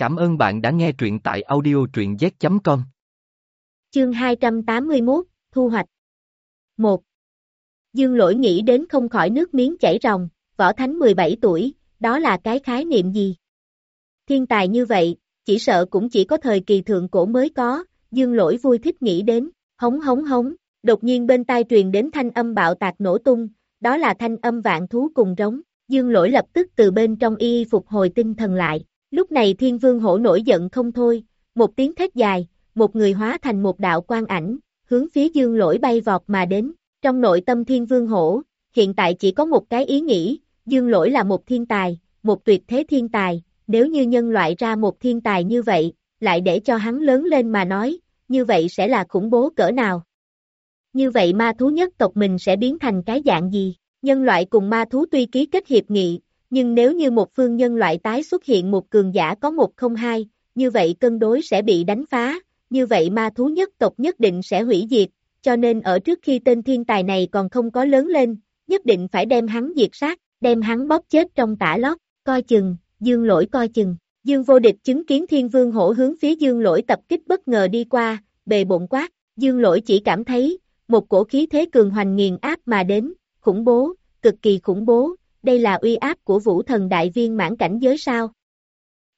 Cảm ơn bạn đã nghe truyện tại audio truyện z.com. Chương 281, Thu hoạch 1. Dương lỗi nghĩ đến không khỏi nước miếng chảy ròng, võ thánh 17 tuổi, đó là cái khái niệm gì? Thiên tài như vậy, chỉ sợ cũng chỉ có thời kỳ thượng cổ mới có, dương lỗi vui thích nghĩ đến, hống hống hống, đột nhiên bên tai truyền đến thanh âm bạo tạc nổ tung, đó là thanh âm vạn thú cùng rống, dương lỗi lập tức từ bên trong y phục hồi tinh thần lại, lúc này thiên vương hổ nổi giận không thôi, một tiếng thét dài, một người hóa thành một đạo quang ảnh, hướng phía dương lỗi bay vọt mà đến, trong nội tâm thiên vương hổ, hiện tại chỉ có một cái ý nghĩ, dương lỗi là một thiên tài, một tuyệt thế thiên tài, nếu như nhân loại ra một thiên tài như vậy, lại để cho hắn lớn lên mà nói, như vậy sẽ là khủng bố cỡ nào. Như vậy ma thú nhất tộc mình sẽ biến thành cái dạng gì? Nhân loại cùng ma thú tuy ký kết hiệp nghị, nhưng nếu như một phương nhân loại tái xuất hiện một cường giả có một không hai, như vậy cân đối sẽ bị đánh phá, như vậy ma thú nhất tộc nhất định sẽ hủy diệt, cho nên ở trước khi tên thiên tài này còn không có lớn lên, nhất định phải đem hắn diệt sát, đem hắn bóp chết trong tả lót, coi chừng, dương lỗi coi chừng. Dương vô địch chứng kiến thiên vương hổ hướng phía dương lỗi tập kích bất ngờ đi qua, bề bộn quát, dương lỗi chỉ cảm thấy, một cổ khí thế cường hoành nghiền áp mà đến, khủng bố, cực kỳ khủng bố, đây là uy áp của vũ thần đại viên mãn cảnh giới sao?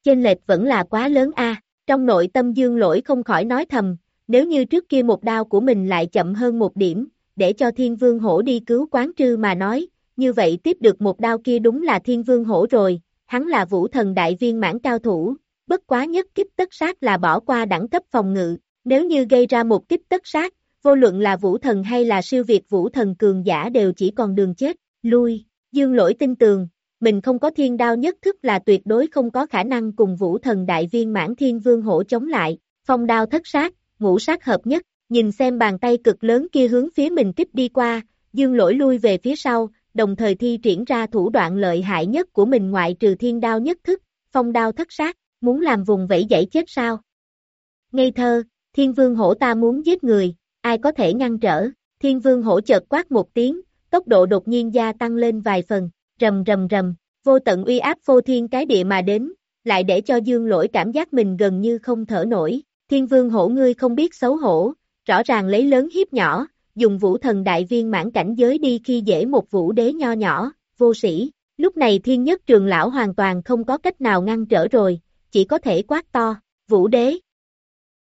Chênh lệch vẫn là quá lớn a. trong nội tâm dương lỗi không khỏi nói thầm, nếu như trước kia một đao của mình lại chậm hơn một điểm, để cho thiên vương hổ đi cứu quán trư mà nói, như vậy tiếp được một đao kia đúng là thiên vương hổ rồi, hắn là vũ thần đại viên mãn cao thủ, bất quá nhất kích tất sát là bỏ qua đẳng cấp phòng ngự, nếu như gây ra một kích tất sát, vô luận là vũ thần hay là siêu việt vũ thần cường giả đều chỉ còn đường chết, lui, dương lỗi tin tường, mình không có thiên đao nhất thức là tuyệt đối không có khả năng cùng vũ thần đại viên mãn thiên vương hổ chống lại, phong đao thất sát, ngũ sát hợp nhất, nhìn xem bàn tay cực lớn kia hướng phía mình tiếp đi qua, dương lỗi lui về phía sau, đồng thời thi triển ra thủ đoạn lợi hại nhất của mình ngoại trừ thiên đao nhất thức, phong đao thất sát, muốn làm vùng vẫy dãy chết sao? Ngây thơ, thiên vương hổ ta muốn giết người, ai có thể ngăn trở, thiên vương hổ chợt quát một tiếng, tốc độ đột nhiên gia tăng lên vài phần, rầm rầm rầm, vô tận uy áp vô thiên cái địa mà đến, lại để cho dương lỗi cảm giác mình gần như không thở nổi, thiên vương hổ ngươi không biết xấu hổ, rõ ràng lấy lớn hiếp nhỏ, dùng vũ thần đại viên mãn cảnh giới đi khi dễ một vũ đế nho nhỏ, vô sĩ, lúc này thiên nhất trường lão hoàn toàn không có cách nào ngăn trở rồi, chỉ có thể quát to, vũ đế.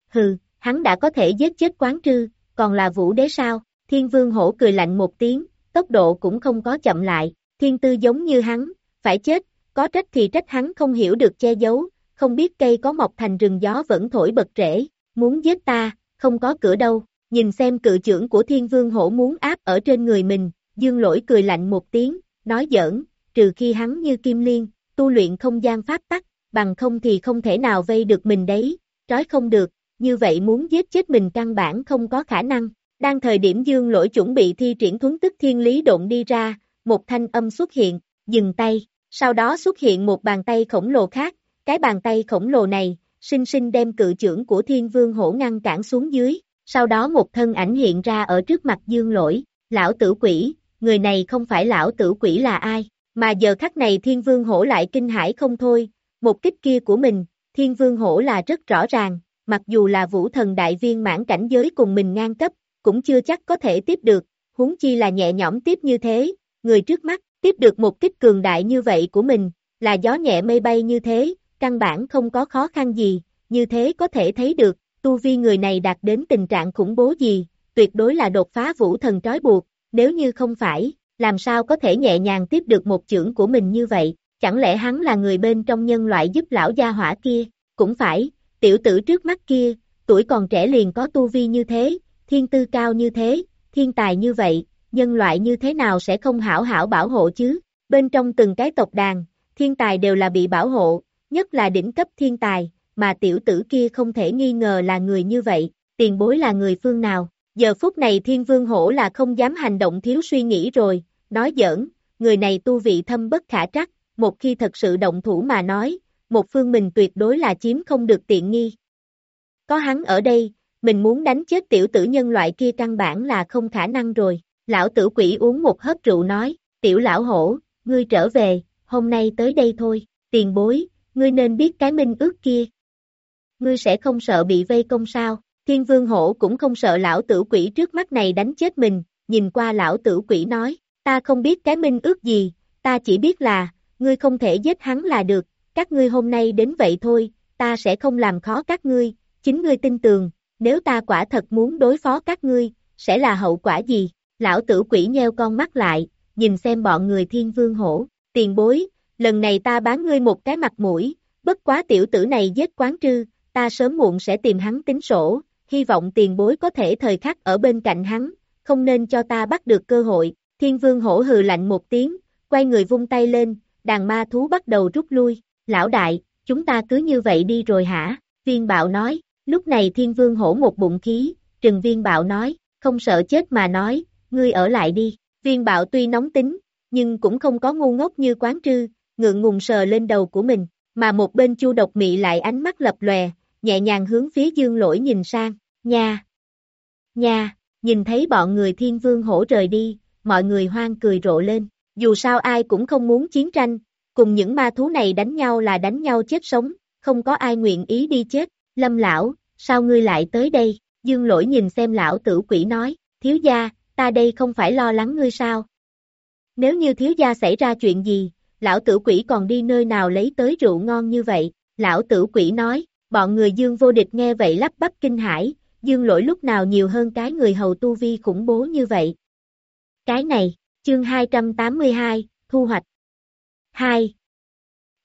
Hừ, hắn đã có thể giết chết quán trư, còn là vũ đế sao, thiên vương hổ cười lạnh một tiếng, tốc độ cũng không có chậm lại, thiên tư giống như hắn, phải chết, có trách thì trách hắn không hiểu được che giấu, không biết cây có mọc thành rừng gió vẫn thổi bật rễ, muốn giết ta, không có cửa đâu, nhìn xem cự trưởng của thiên vương hổ muốn áp ở trên người mình, dương lỗi cười lạnh một tiếng, nói giỡn, trừ khi hắn như kim liên, tu luyện không gian pháp tắc, bằng không thì không thể nào vây được mình đấy, trói không được, như vậy muốn giết chết mình căn bản không có khả năng. Đang thời điểm dương lỗi chuẩn bị thi triển thuấn tức thiên lý độn đi ra, một thanh âm xuất hiện, dừng tay, sau đó xuất hiện một bàn tay khổng lồ khác, cái bàn tay khổng lồ này, sinh sinh đem cự trưởng của thiên vương hổ ngăn cản xuống dưới, sau đó một thân ảnh hiện ra ở trước mặt dương lỗi, lão tử quỷ, người này không phải lão tử quỷ là ai, mà giờ khắc này thiên vương hổ lại kinh hãi không thôi, một kích kia của mình, thiên vương hổ là rất rõ ràng, mặc dù là vũ thần đại viên mãn cảnh giới cùng mình ngang cấp, cũng chưa chắc có thể tiếp được, huống chi là nhẹ nhõm tiếp như thế, người trước mắt, tiếp được một kích cường đại như vậy của mình, là gió nhẹ mây bay như thế, căn bản không có khó khăn gì, như thế có thể thấy được, tu vi người này đạt đến tình trạng khủng bố gì, tuyệt đối là đột phá vũ thần trói buộc, nếu như không phải, làm sao có thể nhẹ nhàng tiếp được một chưởng của mình như vậy, chẳng lẽ hắn là người bên trong nhân loại giúp lão gia hỏa kia, cũng phải, tiểu tử trước mắt kia, tuổi còn trẻ liền có tu vi như thế, thiên tư cao như thế, thiên tài như vậy, nhân loại như thế nào sẽ không hảo hảo bảo hộ chứ, bên trong từng cái tộc đàn, thiên tài đều là bị bảo hộ, nhất là đỉnh cấp thiên tài, mà tiểu tử kia không thể nghi ngờ là người như vậy, tiền bối là người phương nào, giờ phút này thiên vương hổ là không dám hành động thiếu suy nghĩ rồi, nói giỡn, người này tu vị thâm bất khả trắc, một khi thật sự động thủ mà nói, một phương mình tuyệt đối là chiếm không được tiện nghi. Có hắn ở đây, mình muốn đánh chết tiểu tử nhân loại kia căn bản là không khả năng rồi. Lão tử quỷ uống một hớp rượu nói, tiểu lão hổ, ngươi trở về, hôm nay tới đây thôi, tiền bối, ngươi nên biết cái minh ước kia. Ngươi sẽ không sợ bị vây công sao, thiên vương hổ cũng không sợ lão tử quỷ trước mắt này đánh chết mình, nhìn qua lão tử quỷ nói, ta không biết cái minh ước gì, ta chỉ biết là, ngươi không thể giết hắn là được, các ngươi hôm nay đến vậy thôi, ta sẽ không làm khó các ngươi, chính ngươi tin tưởng nếu ta quả thật muốn đối phó các ngươi, sẽ là hậu quả gì? Lão tử quỷ nheo con mắt lại, nhìn xem bọn người thiên vương hổ, tiền bối, lần này ta bán ngươi một cái mặt mũi, bất quá tiểu tử này giết quán trư, ta sớm muộn sẽ tìm hắn tính sổ, hy vọng tiền bối có thể thời khắc ở bên cạnh hắn, không nên cho ta bắt được cơ hội, thiên vương hổ hừ lạnh một tiếng, quay người vung tay lên, đàn ma thú bắt đầu rút lui, lão đại, chúng ta cứ như vậy đi rồi hả, viên bạo nói, lúc này thiên vương hổ một bụng khí, trừng viên bạo nói, không sợ chết mà nói, ngươi ở lại đi, viên bạo tuy nóng tính, nhưng cũng không có ngu ngốc như quán trư, ngượng ngùng sờ lên đầu của mình, mà một bên chu độc mị lại ánh mắt lập lòe, nhẹ nhàng hướng phía dương lỗi nhìn sang, nha, nha, nhìn thấy bọn người thiên vương hổ rời đi, mọi người hoang cười rộ lên, dù sao ai cũng không muốn chiến tranh, cùng những ma thú này đánh nhau là đánh nhau chết sống, không có ai nguyện ý đi chết, lâm lão, sao ngươi lại tới đây, dương lỗi nhìn xem lão tử quỷ nói, thiếu gia, ta đây không phải lo lắng ngươi sao? Nếu như thiếu gia xảy ra chuyện gì, lão tử quỷ còn đi nơi nào lấy tới rượu ngon như vậy, lão tử quỷ nói, bọn người dương vô địch nghe vậy lắp bắp kinh hãi, dương lỗi lúc nào nhiều hơn cái người hầu tu vi khủng bố như vậy. Cái này, chương 282, thu hoạch. 2.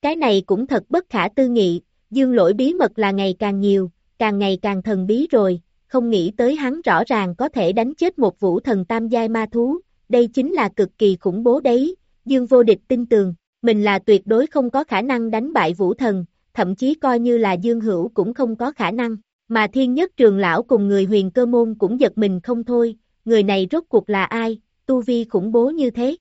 Cái này cũng thật bất khả tư nghị, dương lỗi bí mật là ngày càng nhiều, càng ngày càng thần bí rồi, không nghĩ tới hắn rõ ràng có thể đánh chết một vũ thần tam giai ma thú, đây chính là cực kỳ khủng bố đấy, dương vô địch tin tường, mình là tuyệt đối không có khả năng đánh bại vũ thần, thậm chí coi như là dương hữu cũng không có khả năng, mà thiên nhất trường lão cùng người huyền cơ môn cũng giật mình không thôi, người này rốt cuộc là ai, tu vi khủng bố như thế.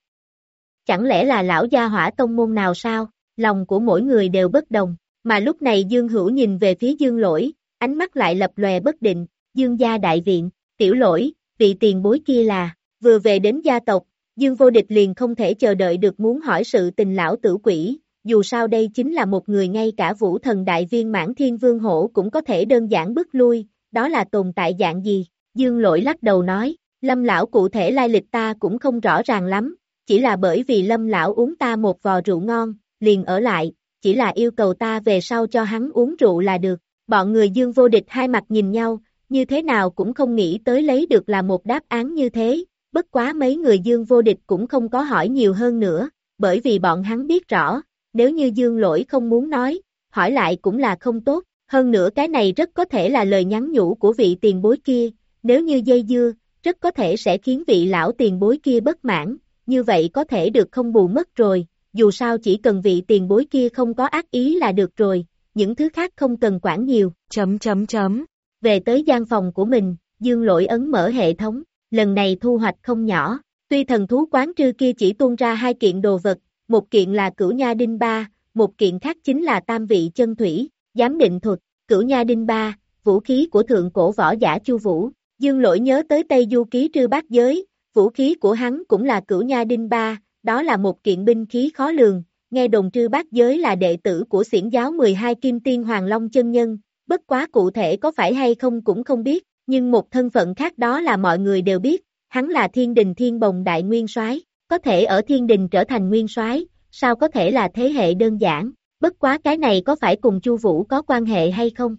Chẳng lẽ là lão gia hỏa tông môn nào sao, lòng của mỗi người đều bất đồng, mà lúc này Dương Hữu nhìn về phía Dương Lỗi, ánh mắt lại lập lòe bất định, Dương gia đại viện, tiểu lỗi, vị tiền bối kia là, vừa về đến gia tộc, Dương vô địch liền không thể chờ đợi được muốn hỏi sự tình lão tử quỷ, dù sao đây chính là một người ngay cả vũ thần đại viên mãn thiên vương hổ cũng có thể đơn giản bước lui, đó là tồn tại dạng gì, Dương lỗi lắc đầu nói, lâm lão cụ thể lai lịch ta cũng không rõ ràng lắm, chỉ là bởi vì lâm lão uống ta một vò rượu ngon, liền ở lại, chỉ là yêu cầu ta về sau cho hắn uống rượu là được, bọn người dương vô địch hai mặt nhìn nhau, như thế nào cũng không nghĩ tới lấy được là một đáp án như thế, bất quá mấy người dương vô địch cũng không có hỏi nhiều hơn nữa, bởi vì bọn hắn biết rõ, nếu như dương lỗi không muốn nói, hỏi lại cũng là không tốt, hơn nữa cái này rất có thể là lời nhắn nhủ của vị tiền bối kia, nếu như dây dưa, rất có thể sẽ khiến vị lão tiền bối kia bất mãn, như vậy có thể được không bù mất rồi, dù sao chỉ cần vị tiền bối kia không có ác ý là được rồi, những thứ khác không cần quản nhiều, chấm chấm chấm. Về tới gian phòng của mình, dương lỗi ấn mở hệ thống, lần này thu hoạch không nhỏ, tuy thần thú quán trư kia chỉ tuôn ra hai kiện đồ vật, một kiện là cửu nha đinh ba, một kiện khác chính là tam vị chân thủy, giám định thuật, cửu nha đinh ba, vũ khí của thượng cổ võ giả chu vũ, dương lỗi nhớ tới Tây Du ký trư bát giới, vũ khí của hắn cũng là cửu nha đinh ba, đó là một kiện binh khí khó lường, nghe đồng trư bác giới là đệ tử của xiển giáo 12 kim tiên Hoàng Long chân nhân, bất quá cụ thể có phải hay không cũng không biết, nhưng một thân phận khác đó là mọi người đều biết, hắn là thiên đình thiên bồng đại nguyên soái có thể ở thiên đình trở thành nguyên soái sao có thể là thế hệ đơn giản, bất quá cái này có phải cùng Chu Vũ có quan hệ hay không?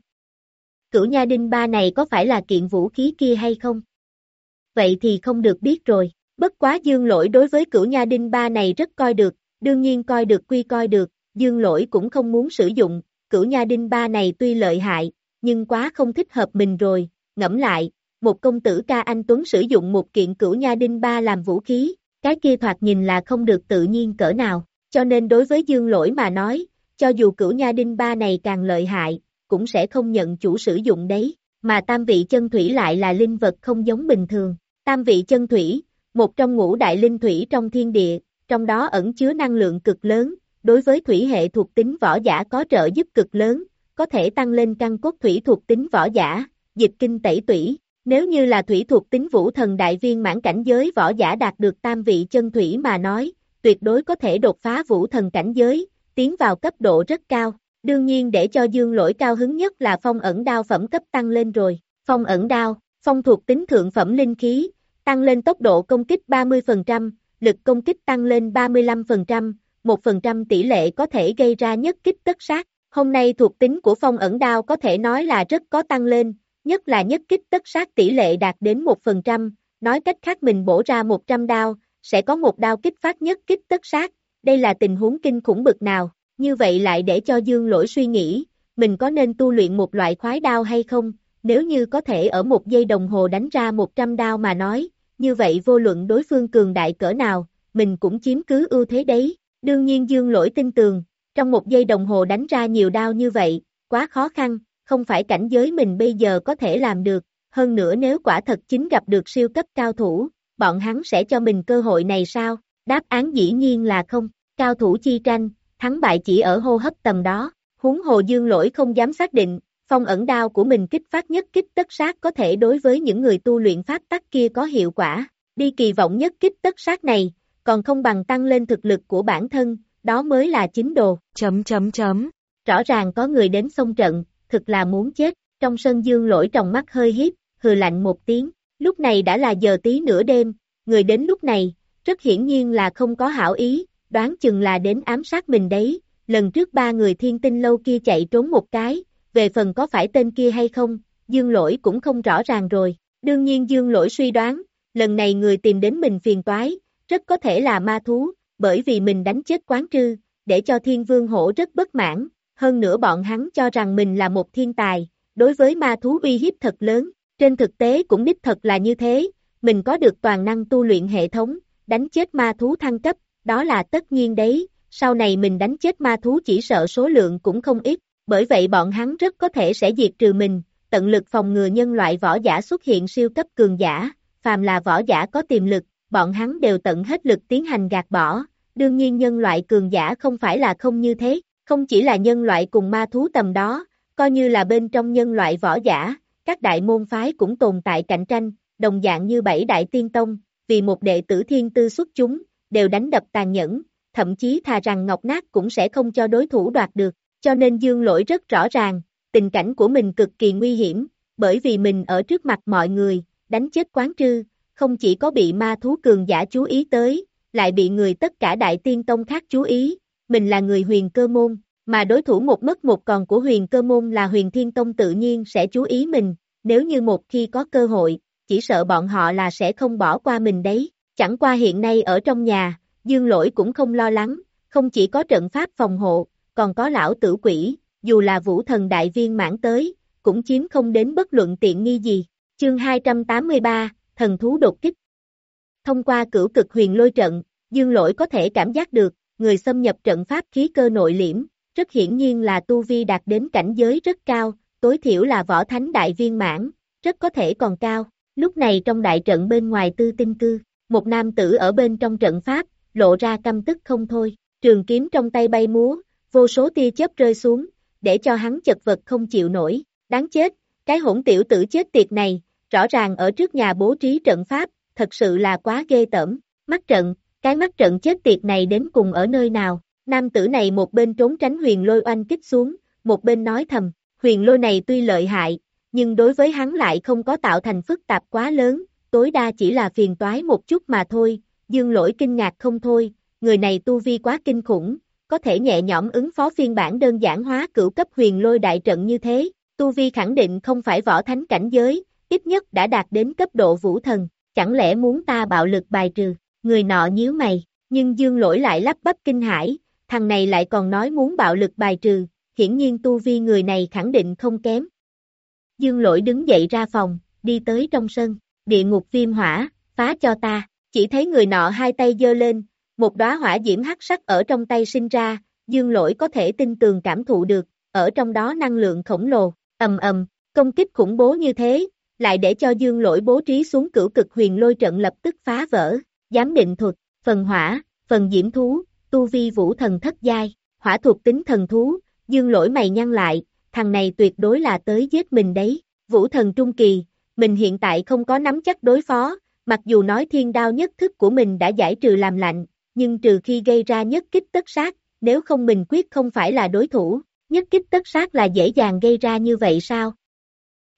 Cửu Nha Đinh Ba này có phải là kiện vũ khí kia hay không? Vậy thì không được biết rồi. Bất quá dương lỗi đối với cửu nha đinh ba này rất coi được, đương nhiên coi được quy coi được, dương lỗi cũng không muốn sử dụng, cửu nha đinh ba này tuy lợi hại, nhưng quá không thích hợp mình rồi, ngẫm lại, một công tử ca anh Tuấn sử dụng một kiện cửu nha đinh ba làm vũ khí, cái kia thoạt nhìn là không được tự nhiên cỡ nào, cho nên đối với dương lỗi mà nói, cho dù cửu nha đinh ba này càng lợi hại, cũng sẽ không nhận chủ sử dụng đấy, mà tam vị chân thủy lại là linh vật không giống bình thường, tam vị chân thủy, một trong ngũ đại linh thủy trong thiên địa, trong đó ẩn chứa năng lượng cực lớn, đối với thủy hệ thuộc tính võ giả có trợ giúp cực lớn, có thể tăng lên căn cốt thủy thuộc tính võ giả, dịch kinh tẩy tủy. Nếu như là thủy thuộc tính vũ thần đại viên mãn cảnh giới võ giả đạt được tam vị chân thủy mà nói, tuyệt đối có thể đột phá vũ thần cảnh giới, tiến vào cấp độ rất cao. Đương nhiên để cho dương lỗi cao hứng nhất là phong ẩn đao phẩm cấp tăng lên rồi. Phong ẩn đao, phong thuộc tính thượng phẩm linh khí, tăng lên tốc độ công kích 30%, lực công kích tăng lên 35%, 1% tỷ lệ có thể gây ra nhất kích tất sát. Hôm nay thuộc tính của phong ẩn đao có thể nói là rất có tăng lên, nhất là nhất kích tất sát tỷ lệ đạt đến 1%, nói cách khác mình bổ ra 100 đao, sẽ có một đao kích phát nhất kích tất sát, đây là tình huống kinh khủng bực nào, như vậy lại để cho dương lỗi suy nghĩ, mình có nên tu luyện một loại khoái đao hay không, nếu như có thể ở một giây đồng hồ đánh ra 100 đao mà nói, như vậy vô luận đối phương cường đại cỡ nào, mình cũng chiếm cứ ưu thế đấy, đương nhiên dương lỗi tin tường, trong một giây đồng hồ đánh ra nhiều đao như vậy, quá khó khăn, không phải cảnh giới mình bây giờ có thể làm được, hơn nữa nếu quả thật chính gặp được siêu cấp cao thủ, bọn hắn sẽ cho mình cơ hội này sao? Đáp án dĩ nhiên là không, cao thủ chi tranh, thắng bại chỉ ở hô hấp tầm đó, huống hồ dương lỗi không dám xác định, phong ẩn đao của mình kích phát nhất kích tất sát có thể đối với những người tu luyện pháp tắc kia có hiệu quả, đi kỳ vọng nhất kích tất sát này, còn không bằng tăng lên thực lực của bản thân, đó mới là chính đồ, chấm chấm chấm, rõ ràng có người đến sông trận, thực là muốn chết, trong sân dương lỗi trong mắt hơi hiếp, hừ lạnh một tiếng, lúc này đã là giờ tí nửa đêm, người đến lúc này, rất hiển nhiên là không có hảo ý, đoán chừng là đến ám sát mình đấy, lần trước ba người thiên tinh lâu kia chạy trốn một cái, về phần có phải tên kia hay không, dương lỗi cũng không rõ ràng rồi, đương nhiên dương lỗi suy đoán, lần này người tìm đến mình phiền toái, rất có thể là ma thú, bởi vì mình đánh chết quán trư, để cho thiên vương hổ rất bất mãn, hơn nữa bọn hắn cho rằng mình là một thiên tài, đối với ma thú uy hiếp thật lớn, trên thực tế cũng đích thật là như thế, mình có được toàn năng tu luyện hệ thống, đánh chết ma thú thăng cấp, đó là tất nhiên đấy, sau này mình đánh chết ma thú chỉ sợ số lượng cũng không ít, bởi vậy bọn hắn rất có thể sẽ diệt trừ mình, tận lực phòng ngừa nhân loại võ giả xuất hiện siêu cấp cường giả, phàm là võ giả có tiềm lực, bọn hắn đều tận hết lực tiến hành gạt bỏ, đương nhiên nhân loại cường giả không phải là không như thế, không chỉ là nhân loại cùng ma thú tầm đó, coi như là bên trong nhân loại võ giả, các đại môn phái cũng tồn tại cạnh tranh, đồng dạng như bảy đại tiên tông, vì một đệ tử thiên tư xuất chúng, đều đánh đập tàn nhẫn, thậm chí thà rằng ngọc nát cũng sẽ không cho đối thủ đoạt được, cho nên dương lỗi rất rõ ràng, tình cảnh của mình cực kỳ nguy hiểm, bởi vì mình ở trước mặt mọi người, đánh chết quán trư, không chỉ có bị ma thú cường giả chú ý tới, lại bị người tất cả đại tiên tông khác chú ý, mình là người huyền cơ môn, mà đối thủ một mất một còn của huyền cơ môn là huyền thiên tông tự nhiên sẽ chú ý mình, nếu như một khi có cơ hội, chỉ sợ bọn họ là sẽ không bỏ qua mình đấy, chẳng qua hiện nay ở trong nhà, dương lỗi cũng không lo lắng, không chỉ có trận pháp phòng hộ, còn có lão tử quỷ, dù là vũ thần đại viên mãn tới, cũng chiếm không đến bất luận tiện nghi gì. Chương 283, Thần thú đột kích Thông qua cửu cực huyền lôi trận, dương lỗi có thể cảm giác được, người xâm nhập trận pháp khí cơ nội liễm, rất hiển nhiên là tu vi đạt đến cảnh giới rất cao, tối thiểu là võ thánh đại viên mãn, rất có thể còn cao. Lúc này trong đại trận bên ngoài tư tinh cư, một nam tử ở bên trong trận pháp, lộ ra căm tức không thôi, trường kiếm trong tay bay múa, vô số tia chớp rơi xuống, để cho hắn chật vật không chịu nổi, đáng chết, cái hỗn tiểu tử chết tiệt này, rõ ràng ở trước nhà bố trí trận pháp, thật sự là quá ghê tởm, mắt trận, cái mắt trận chết tiệt này đến cùng ở nơi nào, nam tử này một bên trốn tránh huyền lôi oanh kích xuống, một bên nói thầm, huyền lôi này tuy lợi hại, nhưng đối với hắn lại không có tạo thành phức tạp quá lớn, tối đa chỉ là phiền toái một chút mà thôi, dương lỗi kinh ngạc không thôi, người này tu vi quá kinh khủng, có thể nhẹ nhõm ứng phó phiên bản đơn giản hóa cửu cấp huyền lôi đại trận như thế, tu vi khẳng định không phải võ thánh cảnh giới, ít nhất đã đạt đến cấp độ vũ thần, chẳng lẽ muốn ta bạo lực bài trừ, người nọ nhíu mày, nhưng dương lỗi lại lắp bắp kinh hãi, thằng này lại còn nói muốn bạo lực bài trừ, hiển nhiên tu vi người này khẳng định không kém. Dương lỗi đứng dậy ra phòng, đi tới trong sân, địa ngục viêm hỏa, phá cho ta, chỉ thấy người nọ hai tay giơ lên, một đóa hỏa diễm hắc sắc ở trong tay sinh ra, dương lỗi có thể tin tường cảm thụ được, ở trong đó năng lượng khổng lồ, ầm ầm, công kích khủng bố như thế, lại để cho dương lỗi bố trí xuống cửu cực huyền lôi trận lập tức phá vỡ, giám định thuật, phần hỏa, phần diễm thú, tu vi vũ thần thất giai, hỏa thuộc tính thần thú, dương lỗi mày nhăn lại, thằng này tuyệt đối là tới giết mình đấy, vũ thần trung kỳ, mình hiện tại không có nắm chắc đối phó, mặc dù nói thiên đao nhất thức của mình đã giải trừ làm lạnh, nhưng trừ khi gây ra nhất kích tất sát, nếu không mình quyết không phải là đối thủ, Nhất kích tất sát là dễ dàng gây ra như vậy sao?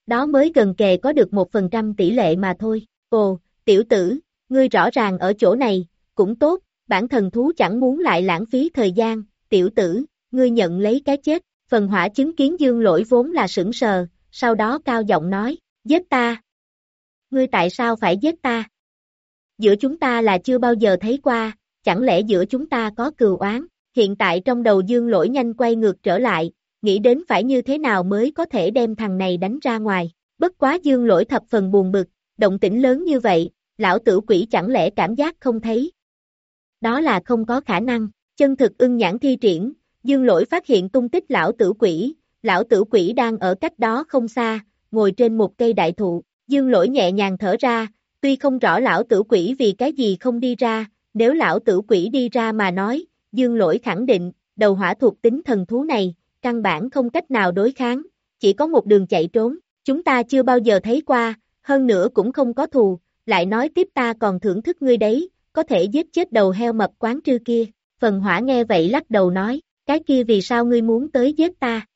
Đó mới gần kề có được một phần trăm tỷ lệ mà thôi. Ồ, tiểu tử, ngươi rõ ràng ở chỗ này, cũng tốt, bản thần thú chẳng muốn lại lãng phí thời gian, tiểu tử, ngươi nhận lấy cái chết, phần hỏa chứng kiến dương lỗi vốn là sững sờ, sau đó cao giọng nói, giết ta. Ngươi tại sao phải giết ta? Giữa chúng ta là chưa bao giờ thấy qua, chẳng lẽ giữa chúng ta có cừu oán? Hiện tại trong đầu dương lỗi nhanh quay ngược trở lại, nghĩ đến phải như thế nào mới có thể đem thằng này đánh ra ngoài. Bất quá dương lỗi thập phần buồn bực, động tĩnh lớn như vậy, lão tử quỷ chẳng lẽ cảm giác không thấy. Đó là không có khả năng, chân thực ưng nhãn thi triển, dương lỗi phát hiện tung tích lão tử quỷ, lão tử quỷ đang ở cách đó không xa, ngồi trên một cây đại thụ, dương lỗi nhẹ nhàng thở ra, tuy không rõ lão tử quỷ vì cái gì không đi ra, nếu lão tử quỷ đi ra mà nói, dương lỗi khẳng định, đầu hỏa thuộc tính thần thú này, căn bản không cách nào đối kháng, chỉ có một đường chạy trốn, chúng ta chưa bao giờ thấy qua, hơn nữa cũng không có thù, lại nói tiếp ta còn thưởng thức ngươi đấy, có thể giết chết đầu heo mập quán trư kia, phần hỏa nghe vậy lắc đầu nói, cái kia vì sao ngươi muốn tới giết ta?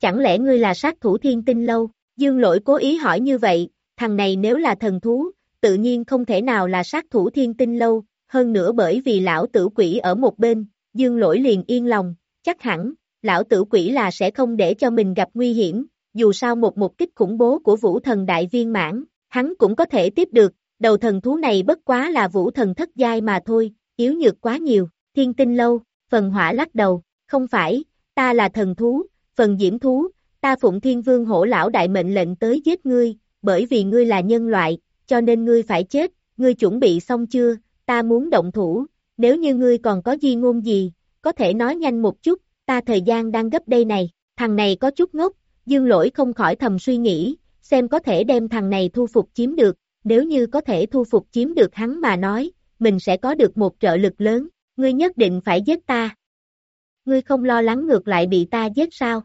Chẳng lẽ ngươi là sát thủ thiên tinh lâu? Dương lỗi cố ý hỏi như vậy, thằng này nếu là thần thú, tự nhiên không thể nào là sát thủ thiên tinh lâu, hơn nữa bởi vì lão tử quỷ ở một bên, dương lỗi liền yên lòng, chắc hẳn, lão tử quỷ là sẽ không để cho mình gặp nguy hiểm, dù sao một mục kích khủng bố của vũ thần đại viên mãn, hắn cũng có thể tiếp được, đầu thần thú này bất quá là vũ thần thất giai mà thôi, yếu nhược quá nhiều, thiên tinh lâu, phần hỏa lắc đầu, không phải, ta là thần thú, phần diễm thú, ta phụng thiên vương hổ lão đại mệnh lệnh tới giết ngươi, bởi vì ngươi là nhân loại, cho nên ngươi phải chết, ngươi chuẩn bị xong chưa, ta muốn động thủ, nếu như ngươi còn có di ngôn gì, có thể nói nhanh một chút, ta thời gian đang gấp đây này, thằng này có chút ngốc, dương lỗi không khỏi thầm suy nghĩ, xem có thể đem thằng này thu phục chiếm được, nếu như có thể thu phục chiếm được hắn mà nói, mình sẽ có được một trợ lực lớn, ngươi nhất định phải giết ta. Ngươi không lo lắng ngược lại bị ta giết sao?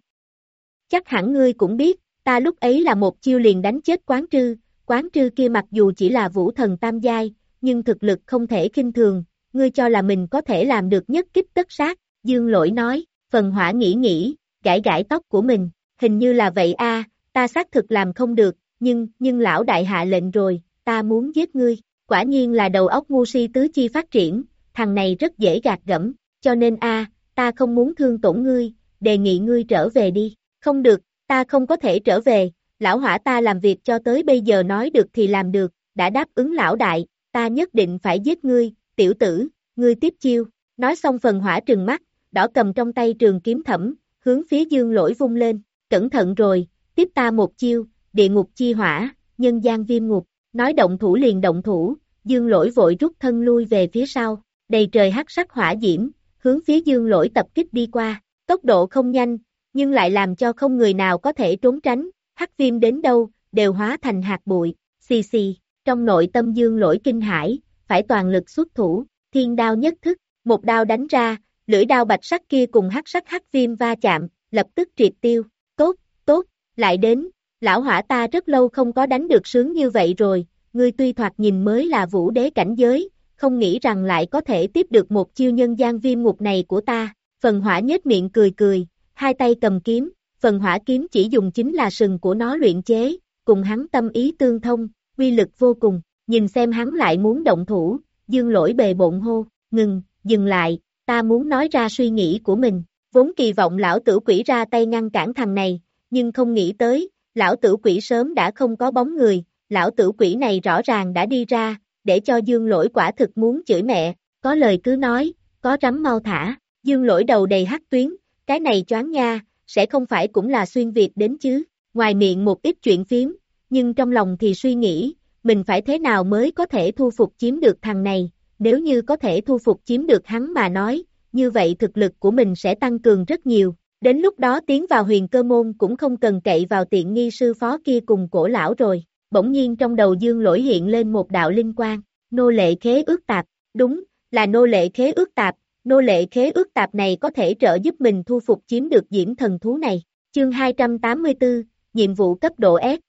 Chắc hẳn ngươi cũng biết, ta lúc ấy là một chiêu liền đánh chết quán trư, quán trư kia mặc dù chỉ là vũ thần tam giai, nhưng thực lực không thể kinh thường, ngươi cho là mình có thể làm được nhất kích tất sát, dương lỗi nói, phần hỏa nghĩ nghĩ, gãi gãi tóc của mình, hình như là vậy a ta xác thực làm không được, nhưng, nhưng lão đại hạ lệnh rồi, ta muốn giết ngươi, quả nhiên là đầu óc ngu si tứ chi phát triển, thằng này rất dễ gạt gẫm, cho nên a ta không muốn thương tổn ngươi, đề nghị ngươi trở về đi, không được, ta không có thể trở về, lão hỏa ta làm việc cho tới bây giờ nói được thì làm được, đã đáp ứng lão đại, ta nhất định phải giết ngươi, tiểu tử, ngươi tiếp chiêu, nói xong phần hỏa trừng mắt, đỏ cầm trong tay trường kiếm thẩm, hướng phía dương lỗi vung lên, cẩn thận rồi, tiếp ta một chiêu, địa ngục chi hỏa, nhân gian viêm ngục, nói động thủ liền động thủ, dương lỗi vội rút thân lui về phía sau, đầy trời hắc sắc hỏa diễm, hướng phía dương lỗi tập kích đi qua, tốc độ không nhanh, nhưng lại làm cho không người nào có thể trốn tránh, hắc viêm đến đâu, đều hóa thành hạt bụi, xì xì, trong nội tâm dương lỗi kinh hải, phải toàn lực xuất thủ, thiên đao nhất thức, một đao đánh ra, lưỡi đao bạch sắc kia cùng hắc sắc hắc viêm va chạm, lập tức triệt tiêu, tốt, tốt, lại đến, lão hỏa ta rất lâu không có đánh được sướng như vậy rồi, ngươi tuy thoạt nhìn mới là vũ đế cảnh giới, không nghĩ rằng lại có thể tiếp được một chiêu nhân gian viêm ngục này của ta, phần hỏa nhếch miệng cười cười, hai tay cầm kiếm, phần hỏa kiếm chỉ dùng chính là sừng của nó luyện chế, cùng hắn tâm ý tương thông, uy lực vô cùng, nhìn xem hắn lại muốn động thủ, dương lỗi bề bộn hô, ngừng, dừng lại, ta muốn nói ra suy nghĩ của mình, vốn kỳ vọng lão tử quỷ ra tay ngăn cản thằng này, nhưng không nghĩ tới, lão tử quỷ sớm đã không có bóng người, lão tử quỷ này rõ ràng đã đi ra, để cho dương lỗi quả thực muốn chửi mẹ, có lời cứ nói, có rắm mau thả, dương lỗi đầu đầy hắc tuyến, cái này choáng nha, sẽ không phải cũng là xuyên Việt đến chứ, ngoài miệng một ít chuyện phím, nhưng trong lòng thì suy nghĩ, mình phải thế nào mới có thể thu phục chiếm được thằng này, nếu như có thể thu phục chiếm được hắn mà nói, như vậy thực lực của mình sẽ tăng cường rất nhiều, đến lúc đó tiến vào huyền cơ môn cũng không cần cậy vào tiện nghi sư phó kia cùng cổ lão rồi, bỗng nhiên trong đầu dương lỗi hiện lên một đạo linh quang, nô lệ khế ước tạp, đúng, là nô lệ khế ước tạp, nô lệ khế ước tạp này có thể trợ giúp mình thu phục chiếm được diễm thần thú này. Chương 284, nhiệm vụ cấp độ S.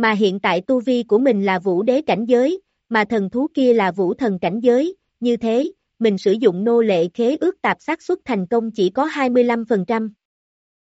Mà hiện tại tu vi của mình là vũ đế cảnh giới, mà thần thú kia là vũ thần cảnh giới, như thế, mình sử dụng nô lệ khế ước tạp xác suất thành công chỉ có 25%.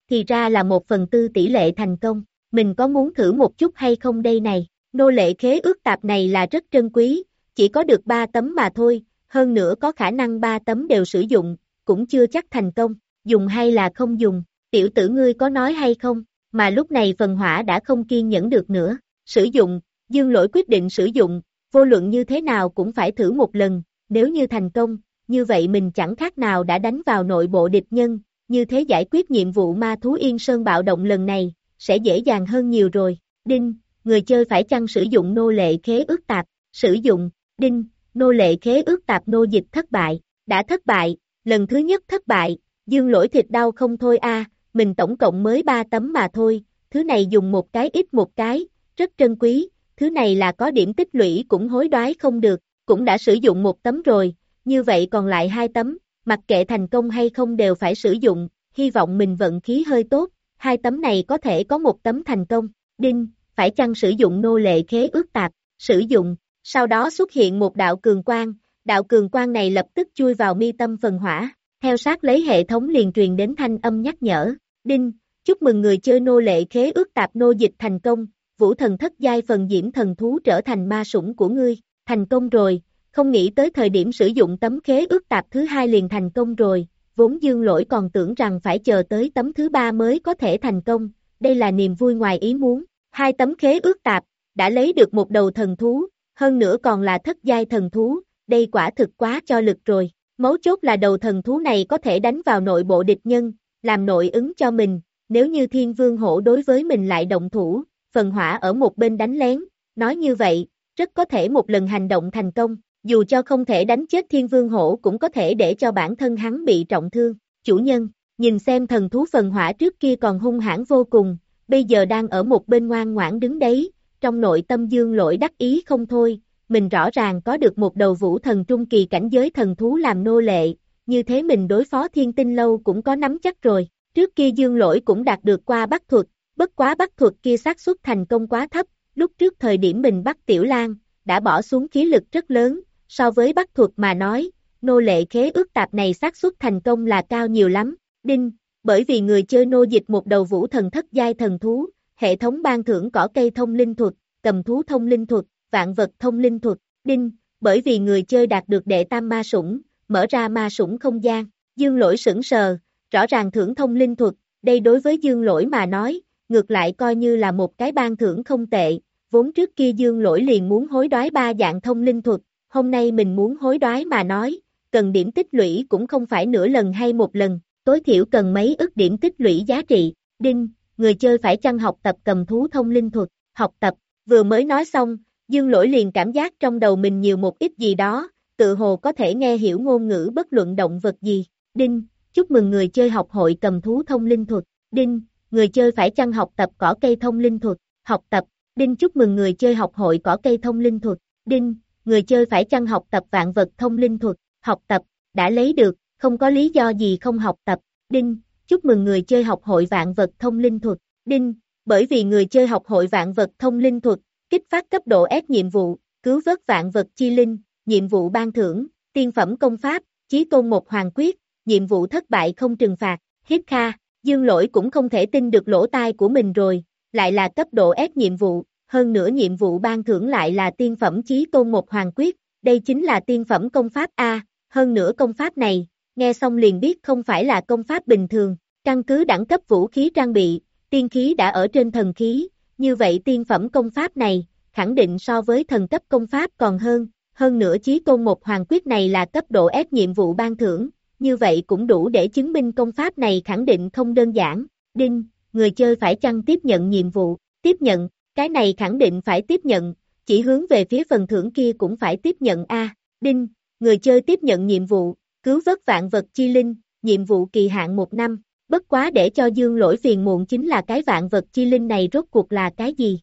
thì ra là một phần tư tỷ lệ thành công, mình có muốn thử một chút hay không đây này, nô lệ khế ước tạp này là rất trân quý, chỉ có được 3 tấm mà thôi, hơn nữa có khả năng 3 tấm đều sử dụng, cũng chưa chắc thành công, dùng hay là không dùng, tiểu tử ngươi có nói hay không, mà lúc này phần hỏa đã không kiên nhẫn được nữa, sử dụng, dương lỗi quyết định sử dụng, vô luận như thế nào cũng phải thử một lần, nếu như thành công, như vậy mình chẳng khác nào đã đánh vào nội bộ địch nhân, như thế giải quyết nhiệm vụ ma thú Yên Sơn bạo động lần này, sẽ dễ dàng hơn nhiều rồi. Đinh, người chơi phải chăng sử dụng nô lệ khế ước tạp, sử dụng, đinh, nô lệ khế ước tạp nô dịch thất bại, đã thất bại, lần thứ nhất thất bại, dương lỗi thịt đau không thôi a mình tổng cộng mới 3 tấm mà thôi, thứ này dùng một cái ít một cái, rất trân quý, thứ này là có điểm tích lũy cũng hối đoái không được, cũng đã sử dụng một tấm rồi, như vậy còn lại hai tấm, mặc kệ thành công hay không đều phải sử dụng, hy vọng mình vận khí hơi tốt, hai tấm này có thể có một tấm thành công, đinh, phải chăng sử dụng nô lệ khế ước tạp, sử dụng, sau đó xuất hiện một đạo cường quang, đạo cường quang này lập tức chui vào mi tâm phần hỏa, theo sát lấy hệ thống liền truyền đến thanh âm nhắc nhở, đinh, chúc mừng người chơi nô lệ khế ước tạp nô dịch thành công, vũ thần thất giai phần diễm thần thú trở thành ma sủng của ngươi, thành công rồi, không nghĩ tới thời điểm sử dụng tấm khế ước tạp thứ hai liền thành công rồi, vốn dương lỗi còn tưởng rằng phải chờ tới tấm thứ ba mới có thể thành công, đây là niềm vui ngoài ý muốn, hai tấm khế ước tạp, đã lấy được một đầu thần thú, hơn nữa còn là thất giai thần thú, đây quả thực quá cho lực rồi, mấu chốt là đầu thần thú này có thể đánh vào nội bộ địch nhân, làm nội ứng cho mình, nếu như thiên vương hổ đối với mình lại động thủ, phần hỏa ở một bên đánh lén, nói như vậy, rất có thể một lần hành động thành công, dù cho không thể đánh chết thiên vương hổ cũng có thể để cho bản thân hắn bị trọng thương, chủ nhân, nhìn xem thần thú phần hỏa trước kia còn hung hãn vô cùng, bây giờ đang ở một bên ngoan ngoãn đứng đấy, trong nội tâm dương lỗi đắc ý không thôi, mình rõ ràng có được một đầu vũ thần trung kỳ cảnh giới thần thú làm nô lệ, như thế mình đối phó thiên tinh lâu cũng có nắm chắc rồi, trước kia dương lỗi cũng đạt được qua bắt thuật, bất quá bắt thuật kia xác suất thành công quá thấp, lúc trước thời điểm mình bắt Tiểu Lan, đã bỏ xuống khí lực rất lớn, so với bắt thuật mà nói, nô lệ khế ước tạp này xác suất thành công là cao nhiều lắm, đinh, bởi vì người chơi nô dịch một đầu vũ thần thất giai thần thú, hệ thống ban thưởng cỏ cây thông linh thuật, cầm thú thông linh thuật, vạn vật thông linh thuật, đinh, bởi vì người chơi đạt được đệ tam ma sủng, mở ra ma sủng không gian, dương lỗi sững sờ, rõ ràng thưởng thông linh thuật, đây đối với dương lỗi mà nói, ngược lại coi như là một cái ban thưởng không tệ, vốn trước kia dương lỗi liền muốn hối đoái ba dạng thông linh thuật, hôm nay mình muốn hối đoái mà nói, cần điểm tích lũy cũng không phải nửa lần hay một lần, tối thiểu cần mấy ức điểm tích lũy giá trị, đinh, người chơi phải chăng học tập cầm thú thông linh thuật, học tập, vừa mới nói xong, dương lỗi liền cảm giác trong đầu mình nhiều một ít gì đó, tự hồ có thể nghe hiểu ngôn ngữ bất luận động vật gì, đinh, chúc mừng người chơi học hội cầm thú thông linh thuật, đinh, người chơi phải chăng học tập cỏ cây thông linh thuật, học tập, đinh chúc mừng người chơi học hội cỏ cây thông linh thuật, đinh, người chơi phải chăng học tập vạn vật thông linh thuật, học tập, đã lấy được, không có lý do gì không học tập, đinh, chúc mừng người chơi học hội vạn vật thông linh thuật, đinh, bởi vì người chơi học hội vạn vật thông linh thuật, kích phát cấp độ S nhiệm vụ, cứu vớt vạn vật chi linh, nhiệm vụ ban thưởng, tiên phẩm công pháp, chí tôn một hoàng quyết, nhiệm vụ thất bại không trừng phạt, hít kha, dương lỗi cũng không thể tin được lỗ tai của mình rồi, lại là cấp độ ép nhiệm vụ, hơn nữa nhiệm vụ ban thưởng lại là tiên phẩm chí tôn một hoàng quyết, đây chính là tiên phẩm công pháp A, hơn nữa công pháp này, nghe xong liền biết không phải là công pháp bình thường, căn cứ đẳng cấp vũ khí trang bị, tiên khí đã ở trên thần khí, như vậy tiên phẩm công pháp này, khẳng định so với thần cấp công pháp còn hơn, hơn nữa chí tôn một hoàng quyết này là cấp độ ép nhiệm vụ ban thưởng, như vậy cũng đủ để chứng minh công pháp này khẳng định không đơn giản, đinh, người chơi phải chăng tiếp nhận nhiệm vụ, tiếp nhận, cái này khẳng định phải tiếp nhận, chỉ hướng về phía phần thưởng kia cũng phải tiếp nhận A, đinh, người chơi tiếp nhận nhiệm vụ, cứu vớt vạn vật chi linh, nhiệm vụ kỳ hạn một năm, bất quá để cho dương lỗi phiền muộn chính là cái vạn vật chi linh này rốt cuộc là cái gì.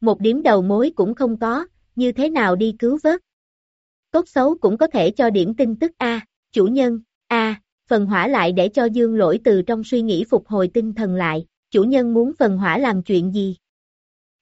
Một điểm đầu mối cũng không có, như thế nào đi cứu vớt. Cốt xấu cũng có thể cho điểm tin tức A, chủ nhân, A, phần hỏa lại để cho dương lỗi từ trong suy nghĩ phục hồi tinh thần lại, chủ nhân muốn phần hỏa làm chuyện gì?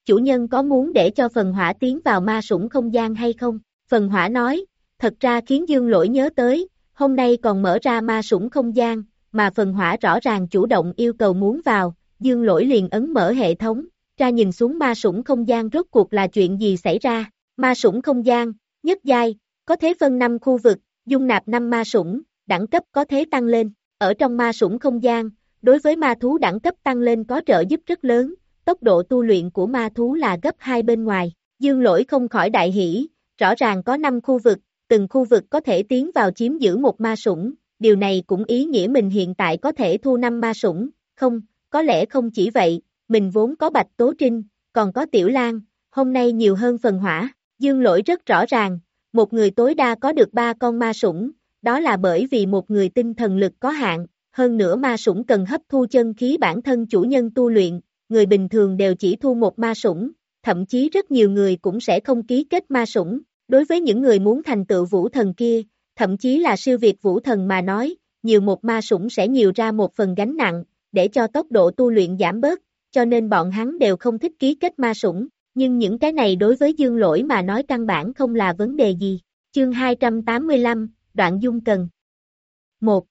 Chủ nhân có muốn để cho phần hỏa tiến vào ma sủng không gian hay không? Phần hỏa nói, thật ra khiến dương lỗi nhớ tới, hôm nay còn mở ra ma sủng không gian, mà phần hỏa rõ ràng chủ động yêu cầu muốn vào, dương lỗi liền ấn mở hệ thống, ra nhìn xuống ma sủng không gian rốt cuộc là chuyện gì xảy ra, ma sủng không gian, nhất giai, có thế phân 5 khu vực, dung nạp 5 ma sủng, đẳng cấp có thế tăng lên, ở trong ma sủng không gian, đối với ma thú đẳng cấp tăng lên có trợ giúp rất lớn, tốc độ tu luyện của ma thú là gấp 2 bên ngoài, dương lỗi không khỏi đại hỷ, rõ ràng có 5 khu vực, từng khu vực có thể tiến vào chiếm giữ một ma sủng, điều này cũng ý nghĩa mình hiện tại có thể thu 5 ma sủng, không, có lẽ không chỉ vậy, mình vốn có Bạch Tố Trinh, còn có Tiểu Lan, hôm nay nhiều hơn phần hỏa, dương lỗi rất rõ ràng, một người tối đa có được ba con ma sủng, đó là bởi vì một người tinh thần lực có hạn, hơn nữa ma sủng cần hấp thu chân khí bản thân chủ nhân tu luyện, người bình thường đều chỉ thu một ma sủng, thậm chí rất nhiều người cũng sẽ không ký kết ma sủng, đối với những người muốn thành tựu vũ thần kia, thậm chí là siêu việt vũ thần mà nói, nhiều một ma sủng sẽ nhiều ra một phần gánh nặng, để cho tốc độ tu luyện giảm bớt, cho nên bọn hắn đều không thích ký kết ma sủng, nhưng những cái này đối với dương lỗi mà nói căn bản không là vấn đề gì. Chương 285, Đoạn Dung Cần. 1.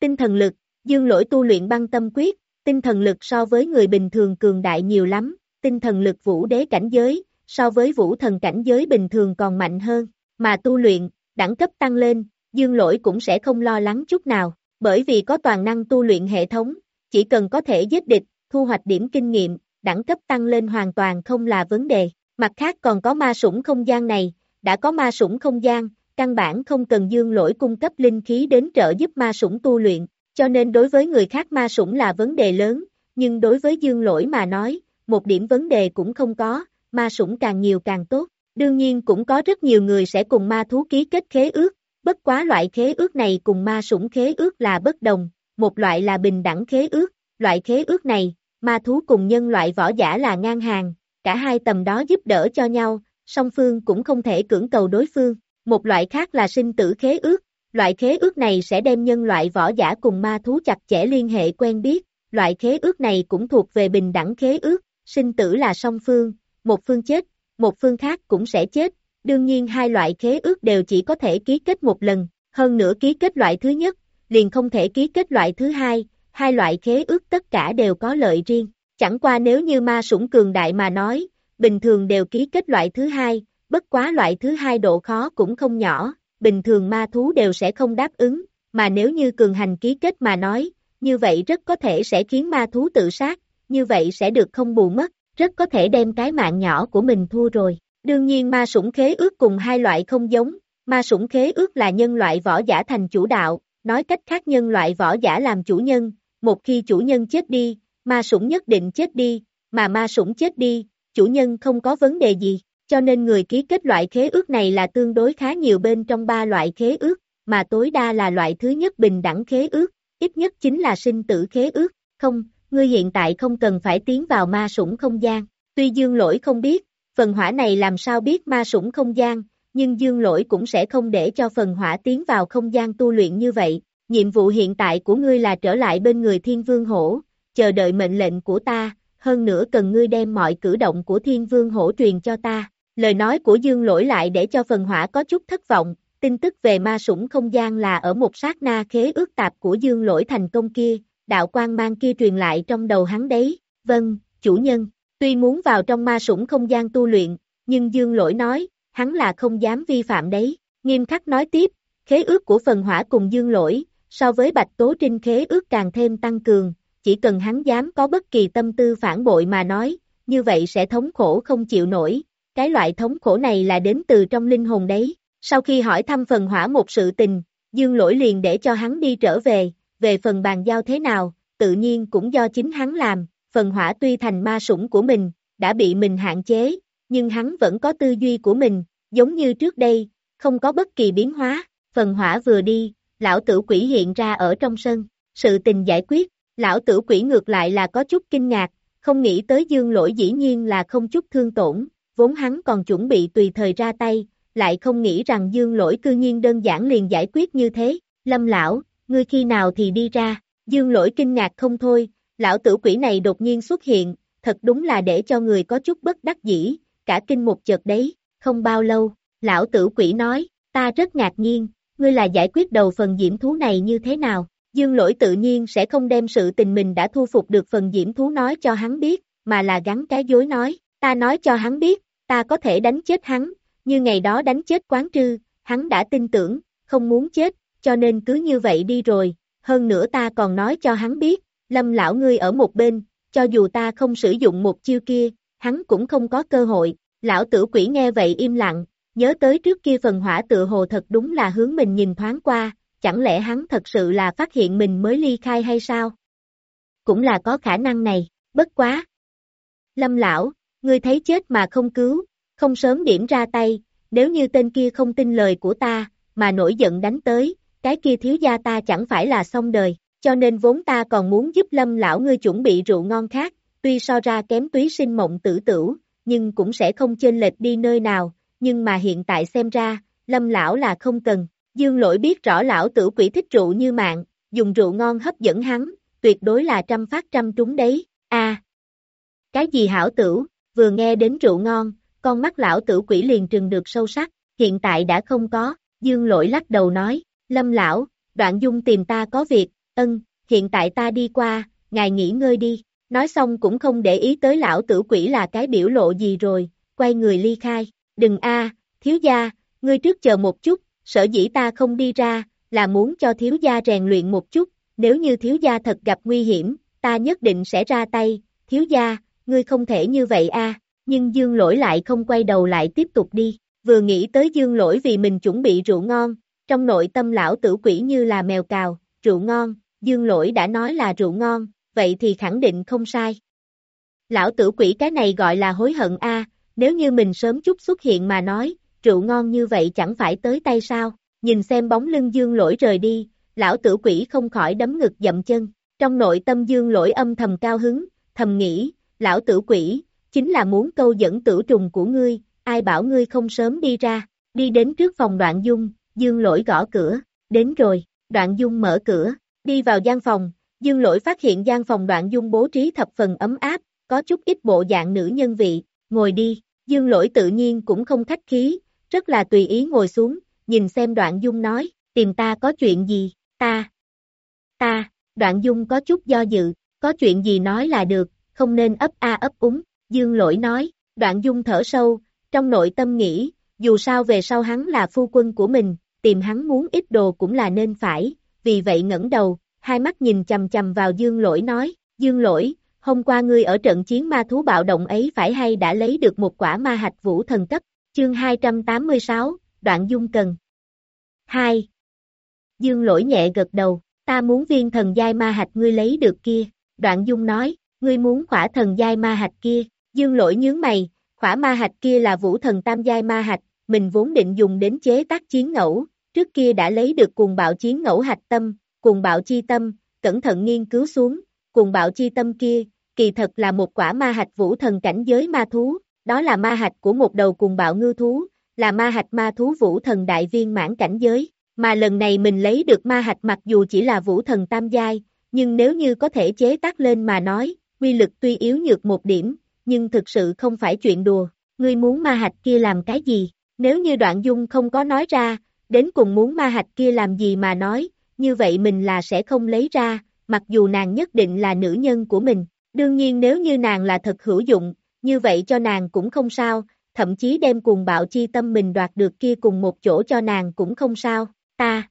Tinh thần lực, dương lỗi tu luyện băng tâm quyết, tinh thần lực so với người bình thường cường đại nhiều lắm, tinh thần lực vũ đế cảnh giới, so với vũ thần cảnh giới bình thường còn mạnh hơn, mà tu luyện, đẳng cấp tăng lên, dương lỗi cũng sẽ không lo lắng chút nào, bởi vì có toàn năng tu luyện hệ thống, chỉ cần có thể giết địch, thu hoạch điểm kinh nghiệm, đẳng cấp tăng lên hoàn toàn không là vấn đề. Mặt khác còn có ma sủng không gian này, đã có ma sủng không gian, căn bản không cần dương lỗi cung cấp linh khí đến trợ giúp ma sủng tu luyện, cho nên đối với người khác ma sủng là vấn đề lớn, nhưng đối với dương lỗi mà nói, một điểm vấn đề cũng không có, ma sủng càng nhiều càng tốt. Đương nhiên cũng có rất nhiều người sẽ cùng ma thú ký kết khế ước, bất quá loại khế ước này cùng ma sủng khế ước là bất đồng, một loại là bình đẳng khế ước, loại khế ước này, ma thú cùng nhân loại võ giả là ngang hàng, cả hai tầm đó giúp đỡ cho nhau, song phương cũng không thể cưỡng cầu đối phương. Một loại khác là sinh tử khế ước, loại khế ước này sẽ đem nhân loại võ giả cùng ma thú chặt chẽ liên hệ quen biết, loại khế ước này cũng thuộc về bình đẳng khế ước, sinh tử là song phương, một phương chết, một phương khác cũng sẽ chết, đương nhiên hai loại khế ước đều chỉ có thể ký kết một lần, hơn nữa ký kết loại thứ nhất, liền không thể ký kết loại thứ hai, hai loại khế ước tất cả đều có lợi riêng. Chẳng qua nếu như ma sủng cường đại mà nói, bình thường đều ký kết loại thứ hai, bất quá loại thứ hai độ khó cũng không nhỏ, bình thường ma thú đều sẽ không đáp ứng, mà nếu như cường hành ký kết mà nói, như vậy rất có thể sẽ khiến ma thú tự sát, như vậy sẽ được không bù mất, rất có thể đem cái mạng nhỏ của mình thua rồi. Đương nhiên ma sủng khế ước cùng hai loại không giống, ma sủng khế ước là nhân loại võ giả thành chủ đạo, nói cách khác nhân loại võ giả làm chủ nhân, một khi chủ nhân chết đi, ma sủng nhất định chết đi, mà ma sủng chết đi, chủ nhân không có vấn đề gì, cho nên người ký kết loại khế ước này là tương đối khá nhiều bên trong ba loại khế ước, mà tối đa là loại thứ nhất bình đẳng khế ước, ít nhất chính là sinh tử khế ước, không, ngươi hiện tại không cần phải tiến vào ma sủng không gian, tuy dương lỗi không biết, phần hỏa này làm sao biết ma sủng không gian, nhưng dương lỗi cũng sẽ không để cho phần hỏa tiến vào không gian tu luyện như vậy, nhiệm vụ hiện tại của ngươi là trở lại bên người thiên vương hổ, chờ đợi mệnh lệnh của ta, hơn nữa cần ngươi đem mọi cử động của thiên vương hổ truyền cho ta. Lời nói của dương lỗi lại để cho phần hỏa có chút thất vọng, tin tức về ma sủng không gian là ở một sát na khế ước tạp của dương lỗi thành công kia, đạo quan mang kia truyền lại trong đầu hắn đấy, vâng, chủ nhân, tuy muốn vào trong ma sủng không gian tu luyện, nhưng dương lỗi nói, hắn là không dám vi phạm đấy, nghiêm khắc nói tiếp, khế ước của phần hỏa cùng dương lỗi, so với bạch tố trinh khế ước càng thêm tăng cường, chỉ cần hắn dám có bất kỳ tâm tư phản bội mà nói, như vậy sẽ thống khổ không chịu nổi, cái loại thống khổ này là đến từ trong linh hồn đấy. Sau khi hỏi thăm phần hỏa một sự tình, dương lỗi liền để cho hắn đi trở về, về phần bàn giao thế nào, tự nhiên cũng do chính hắn làm, phần hỏa tuy thành ma sủng của mình, đã bị mình hạn chế, nhưng hắn vẫn có tư duy của mình, giống như trước đây, không có bất kỳ biến hóa, phần hỏa vừa đi, lão tử quỷ hiện ra ở trong sân, sự tình giải quyết, lão tử quỷ ngược lại là có chút kinh ngạc, không nghĩ tới dương lỗi dĩ nhiên là không chút thương tổn, vốn hắn còn chuẩn bị tùy thời ra tay, lại không nghĩ rằng dương lỗi cư nhiên đơn giản liền giải quyết như thế, lâm lão, ngươi khi nào thì đi ra, dương lỗi kinh ngạc không thôi, lão tử quỷ này đột nhiên xuất hiện, thật đúng là để cho người có chút bất đắc dĩ, cả kinh một chợt đấy, không bao lâu, lão tử quỷ nói, ta rất ngạc nhiên, ngươi là giải quyết đầu phần diễm thú này như thế nào, Dương lỗi tự nhiên sẽ không đem sự tình mình đã thu phục được phần diễm thú nói cho hắn biết, mà là gắn cái dối nói, ta nói cho hắn biết, ta có thể đánh chết hắn, như ngày đó đánh chết quán trư, hắn đã tin tưởng, không muốn chết, cho nên cứ như vậy đi rồi, hơn nữa ta còn nói cho hắn biết, lâm lão ngươi ở một bên, cho dù ta không sử dụng một chiêu kia, hắn cũng không có cơ hội, lão tử quỷ nghe vậy im lặng, nhớ tới trước kia phần hỏa tự hồ thật đúng là hướng mình nhìn thoáng qua, chẳng lẽ hắn thật sự là phát hiện mình mới ly khai hay sao? Cũng là có khả năng này, bất quá. Lâm lão, ngươi thấy chết mà không cứu, không sớm điểm ra tay, nếu như tên kia không tin lời của ta, mà nổi giận đánh tới, cái kia thiếu gia ta chẳng phải là xong đời, cho nên vốn ta còn muốn giúp lâm lão ngươi chuẩn bị rượu ngon khác, tuy so ra kém túy sinh mộng tử tử, nhưng cũng sẽ không chênh lệch đi nơi nào, nhưng mà hiện tại xem ra, lâm lão là không cần, dương lỗi biết rõ lão tử quỷ thích rượu như mạng, dùng rượu ngon hấp dẫn hắn, tuyệt đối là trăm phát trăm trúng đấy, a Cái gì hảo tử, vừa nghe đến rượu ngon, con mắt lão tử quỷ liền trừng được sâu sắc, hiện tại đã không có, dương lỗi lắc đầu nói, lâm lão, đoạn dung tìm ta có việc, ân, hiện tại ta đi qua, ngài nghỉ ngơi đi, nói xong cũng không để ý tới lão tử quỷ là cái biểu lộ gì rồi, quay người ly khai, đừng a thiếu gia, ngươi trước chờ một chút, sở dĩ ta không đi ra, là muốn cho thiếu gia rèn luyện một chút, nếu như thiếu gia thật gặp nguy hiểm, ta nhất định sẽ ra tay, thiếu gia, ngươi không thể như vậy a nhưng dương lỗi lại không quay đầu lại tiếp tục đi, vừa nghĩ tới dương lỗi vì mình chuẩn bị rượu ngon, trong nội tâm lão tử quỷ như là mèo cào, rượu ngon, dương lỗi đã nói là rượu ngon, vậy thì khẳng định không sai. Lão tử quỷ cái này gọi là hối hận a nếu như mình sớm chút xuất hiện mà nói, rượu ngon như vậy chẳng phải tới tay sao, nhìn xem bóng lưng dương lỗi rời đi, lão tử quỷ không khỏi đấm ngực dậm chân, trong nội tâm dương lỗi âm thầm cao hứng, thầm nghĩ, lão tử quỷ, chính là muốn câu dẫn tử trùng của ngươi, ai bảo ngươi không sớm đi ra, đi đến trước phòng đoạn dung, dương lỗi gõ cửa, đến rồi, đoạn dung mở cửa, đi vào gian phòng, dương lỗi phát hiện gian phòng đoạn dung bố trí thập phần ấm áp, có chút ít bộ dạng nữ nhân vị, ngồi đi, dương lỗi tự nhiên cũng không khách khí, rất là tùy ý ngồi xuống, nhìn xem đoạn dung nói, tìm ta có chuyện gì, ta, ta, đoạn dung có chút do dự, có chuyện gì nói là được, không nên ấp a ấp úng, dương lỗi nói, đoạn dung thở sâu, trong nội tâm nghĩ, dù sao về sau hắn là phu quân của mình, tìm hắn muốn ít đồ cũng là nên phải, vì vậy ngẩng đầu, hai mắt nhìn chầm chầm vào dương lỗi nói, dương lỗi, hôm qua ngươi ở trận chiến ma thú bạo động ấy phải hay đã lấy được một quả ma hạch vũ thần cấp, chương 286, đoạn dung cần. 2. Dương lỗi nhẹ gật đầu, ta muốn viên thần giai ma hạch ngươi lấy được kia, đoạn dung nói, ngươi muốn khỏa thần giai ma hạch kia, dương lỗi nhướng mày, khỏa ma hạch kia là vũ thần tam giai ma hạch, mình vốn định dùng đến chế tác chiến ngẫu, trước kia đã lấy được cùng bạo chiến ngẫu hạch tâm, cùng bạo chi tâm, cẩn thận nghiên cứu xuống, cùng bạo chi tâm kia, kỳ thật là một quả ma hạch vũ thần cảnh giới ma thú, đó là ma hạch của một đầu cùng bạo ngư thú, là ma hạch ma thú vũ thần đại viên mãn cảnh giới, mà lần này mình lấy được ma hạch mặc dù chỉ là vũ thần tam giai, nhưng nếu như có thể chế tác lên mà nói, quy lực tuy yếu nhược một điểm, nhưng thực sự không phải chuyện đùa, ngươi muốn ma hạch kia làm cái gì, nếu như đoạn dung không có nói ra, đến cùng muốn ma hạch kia làm gì mà nói, như vậy mình là sẽ không lấy ra, mặc dù nàng nhất định là nữ nhân của mình, đương nhiên nếu như nàng là thật hữu dụng, như vậy cho nàng cũng không sao, thậm chí đem cùng bạo chi tâm mình đoạt được kia cùng một chỗ cho nàng cũng không sao, ta.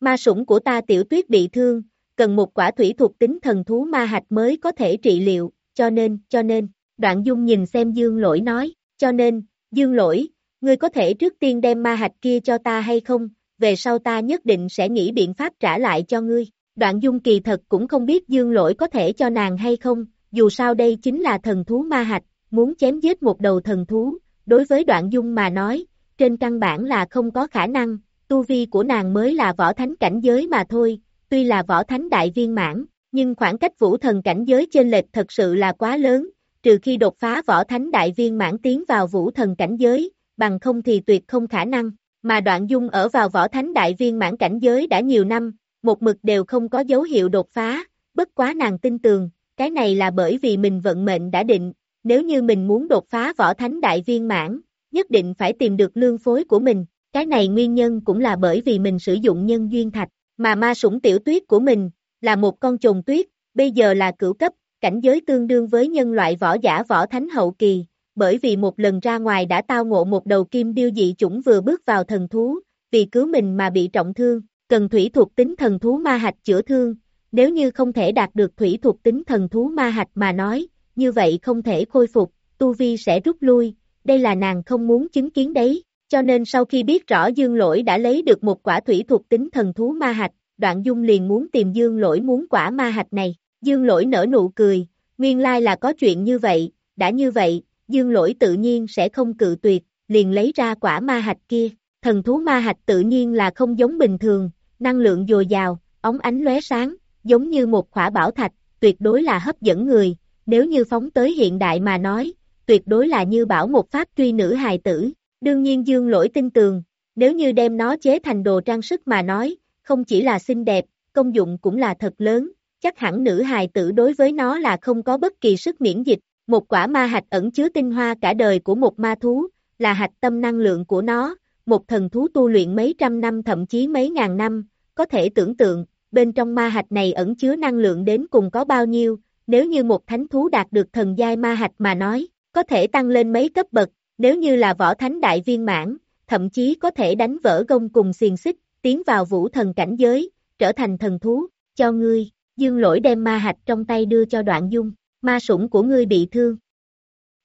Ma sủng của ta tiểu tuyết bị thương, cần một quả thủy thuộc tính thần thú ma hạch mới có thể trị liệu, cho nên, cho nên, đoạn dung nhìn xem dương lỗi nói, cho nên, dương lỗi, ngươi có thể trước tiên đem ma hạch kia cho ta hay không, về sau ta nhất định sẽ nghĩ biện pháp trả lại cho ngươi. Đoạn dung kỳ thật cũng không biết dương lỗi có thể cho nàng hay không, dù sao đây chính là thần thú ma hạch, muốn chém giết một đầu thần thú, đối với đoạn dung mà nói, trên căn bản là không có khả năng, tu vi của nàng mới là võ thánh cảnh giới mà thôi, tuy là võ thánh đại viên mãn, nhưng khoảng cách vũ thần cảnh giới trên lệch thật sự là quá lớn, trừ khi đột phá võ thánh đại viên mãn tiến vào vũ thần cảnh giới, bằng không thì tuyệt không khả năng, mà đoạn dung ở vào võ thánh đại viên mãn cảnh giới đã nhiều năm, một mực đều không có dấu hiệu đột phá, bất quá nàng tin tường, cái này là bởi vì mình vận mệnh đã định, nếu như mình muốn đột phá võ thánh đại viên mãn, nhất định phải tìm được lương phối của mình, cái này nguyên nhân cũng là bởi vì mình sử dụng nhân duyên thạch, Mà ma sủng tiểu tuyết của mình, là một con trồn tuyết, bây giờ là cửu cấp, cảnh giới tương đương với nhân loại võ giả võ thánh hậu kỳ, bởi vì một lần ra ngoài đã tao ngộ một đầu kim điêu dị chủng vừa bước vào thần thú, vì cứu mình mà bị trọng thương, cần thủy thuộc tính thần thú ma hạch chữa thương, nếu như không thể đạt được thủy thuộc tính thần thú ma hạch mà nói, như vậy không thể khôi phục, tu vi sẽ rút lui, đây là nàng không muốn chứng kiến đấy, cho nên sau khi biết rõ dương lỗi đã lấy được một quả thủy thuộc tính thần thú ma hạch, đoạn dung liền muốn tìm dương lỗi muốn quả ma hạch này, dương lỗi nở nụ cười, nguyên lai là có chuyện như vậy, đã như vậy, dương lỗi tự nhiên sẽ không cự tuyệt, liền lấy ra quả ma hạch kia, thần thú ma hạch tự nhiên là không giống bình thường, năng lượng dồi dào, ống ánh lóe sáng, giống như một khỏa bảo thạch, tuyệt đối là hấp dẫn người, nếu như phóng tới hiện đại mà nói, tuyệt đối là như bảo một pháp truy nữ hài tử, đương nhiên dương lỗi tin tường, nếu như đem nó chế thành đồ trang sức mà nói, không chỉ là xinh đẹp, công dụng cũng là thật lớn, chắc hẳn nữ hài tử đối với nó là không có bất kỳ sức miễn dịch, một quả ma hạch ẩn chứa tinh hoa cả đời của một ma thú, là hạch tâm năng lượng của nó, một thần thú tu luyện mấy trăm năm thậm chí mấy ngàn năm, có thể tưởng tượng, bên trong ma hạch này ẩn chứa năng lượng đến cùng có bao nhiêu, nếu như một thánh thú đạt được thần giai ma hạch mà nói, có thể tăng lên mấy cấp bậc, nếu như là võ thánh đại viên mãn, thậm chí có thể đánh vỡ gông cùng xiềng xích, tiến vào vũ thần cảnh giới, trở thành thần thú, cho ngươi, dương lỗi đem ma hạch trong tay đưa cho đoạn dung, ma sủng của ngươi bị thương.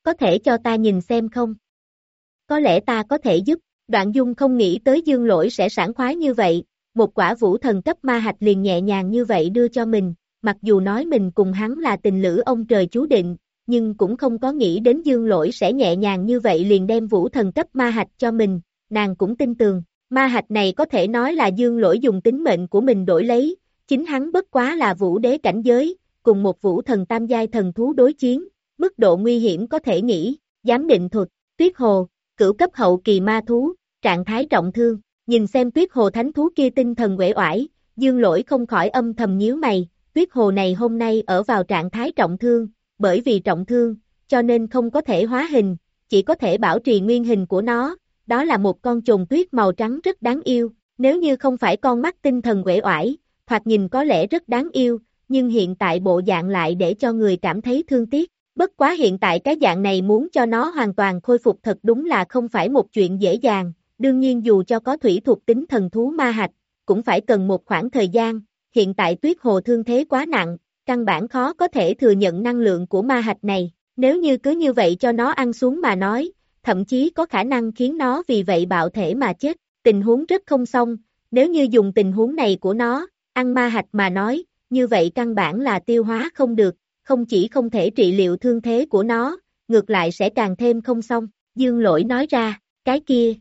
Có thể cho ta nhìn xem không? Có lẽ ta có thể giúp, đoạn dung không nghĩ tới dương lỗi sẽ sảng khoái như vậy, một quả vũ thần cấp ma hạch liền nhẹ nhàng như vậy đưa cho mình, mặc dù nói mình cùng hắn là tình lữ ông trời chú định, nhưng cũng không có nghĩ đến dương lỗi sẽ nhẹ nhàng như vậy liền đem vũ thần cấp ma hạch cho mình, nàng cũng tin tường, ma hạch này có thể nói là dương lỗi dùng tính mệnh của mình đổi lấy, chính hắn bất quá là vũ đế cảnh giới, cùng một vũ thần tam giai thần thú đối chiến, mức độ nguy hiểm có thể nghĩ, giám định thuật, tuyết hồ, cửu cấp hậu kỳ ma thú, trạng thái trọng thương, nhìn xem tuyết hồ thánh thú kia tinh thần uể oải, dương lỗi không khỏi âm thầm nhíu mày, tuyết hồ này hôm nay ở vào trạng thái trọng thương, bởi vì trọng thương, cho nên không có thể hóa hình, chỉ có thể bảo trì nguyên hình của nó, đó là một con trùng tuyết màu trắng rất đáng yêu, nếu như không phải con mắt tinh thần uể oải, thoạt nhìn có lẽ rất đáng yêu, nhưng hiện tại bộ dạng lại để cho người cảm thấy thương tiếc. Bất quá hiện tại cái dạng này muốn cho nó hoàn toàn khôi phục thật đúng là không phải một chuyện dễ dàng, đương nhiên dù cho có thủy thuộc tính thần thú ma hạch, cũng phải cần một khoảng thời gian, hiện tại tuyết hồ thương thế quá nặng, căn bản khó có thể thừa nhận năng lượng của ma hạch này, nếu như cứ như vậy cho nó ăn xuống mà nói, thậm chí có khả năng khiến nó vì vậy bạo thể mà chết, tình huống rất không xong, nếu như dùng tình huống này của nó, ăn ma hạch mà nói, như vậy căn bản là tiêu hóa không được, không chỉ không thể trị liệu thương thế của nó, ngược lại sẽ càng thêm không xong, dương lỗi nói ra, cái kia.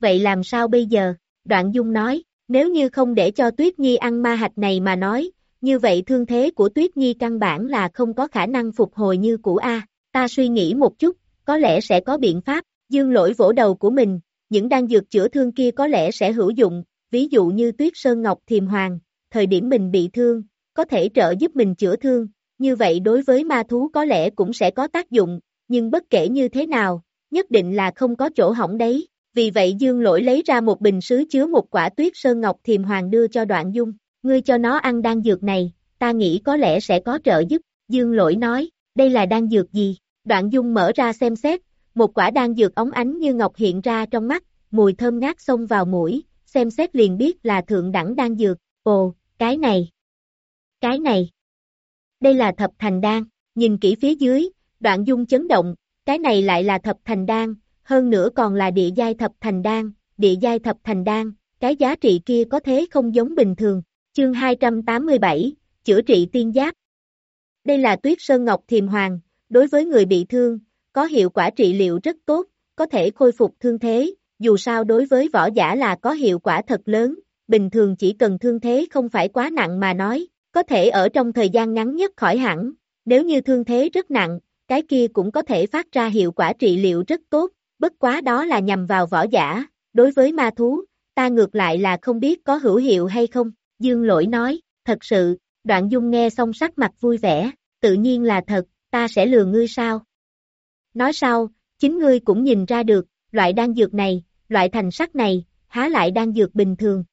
Vậy làm sao bây giờ? Đoạn dung nói, nếu như không để cho Tuyết Nhi ăn ma hạch này mà nói, như vậy thương thế của Tuyết Nhi căn bản là không có khả năng phục hồi như cũ A, ta suy nghĩ một chút, có lẽ sẽ có biện pháp, dương lỗi vỗ đầu của mình, những đan dược chữa thương kia có lẽ sẽ hữu dụng, ví dụ như Tuyết Sơn Ngọc Thiềm Hoàng, thời điểm mình bị thương, có thể trợ giúp mình chữa thương, như vậy đối với ma thú có lẽ cũng sẽ có tác dụng, nhưng bất kể như thế nào, nhất định là không có chỗ hỏng đấy. Vì vậy Dương Lỗi lấy ra một bình sứ chứa một quả tuyết sơn ngọc thiềm hoàng đưa cho đoạn dung, ngươi cho nó ăn đan dược này, ta nghĩ có lẽ sẽ có trợ giúp, Dương Lỗi nói, đây là đan dược gì, đoạn dung mở ra xem xét, một quả đan dược ống ánh như ngọc hiện ra trong mắt, mùi thơm ngát xông vào mũi, xem xét liền biết là thượng đẳng đan dược, ồ, cái này, cái này, đây là thập thành đan, nhìn kỹ phía dưới, đoạn dung chấn động, cái này lại là thập thành đan, hơn nữa còn là địa giai thập thành đan, địa giai thập thành đan, cái giá trị kia có thế không giống bình thường. Chương 287, chữa trị tiên giáp. Đây là tuyết sơn ngọc thiềm hoàng, đối với người bị thương, có hiệu quả trị liệu rất tốt, có thể khôi phục thương thế, dù sao đối với võ giả là có hiệu quả thật lớn, bình thường chỉ cần thương thế không phải quá nặng mà nói, có thể ở trong thời gian ngắn nhất khỏi hẳn, nếu như thương thế rất nặng, cái kia cũng có thể phát ra hiệu quả trị liệu rất tốt, bất quá đó là nhằm vào võ giả, đối với ma thú, ta ngược lại là không biết có hữu hiệu hay không, dương lỗi nói, thật sự, đoạn dung nghe xong sắc mặt vui vẻ, tự nhiên là thật, ta sẽ lừa ngươi sao? Nói sau, chính ngươi cũng nhìn ra được, loại đan dược này, loại thành sắc này, há lại đan dược bình thường.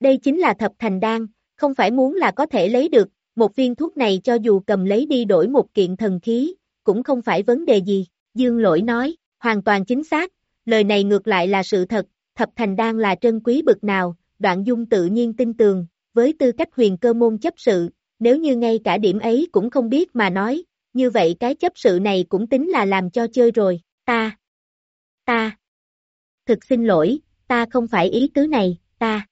Đây chính là thập thành đan, không phải muốn là có thể lấy được, một viên thuốc này cho dù cầm lấy đi đổi một kiện thần khí, cũng không phải vấn đề gì. Dương lỗi nói, hoàn toàn chính xác, lời này ngược lại là sự thật, thập thành đan là trân quý bực nào, đoạn dung tự nhiên tin tường, với tư cách huyền cơ môn chấp sự, nếu như ngay cả điểm ấy cũng không biết mà nói, như vậy cái chấp sự này cũng tính là làm cho chơi rồi, ta, ta, thực xin lỗi, ta không phải ý tứ này, ta,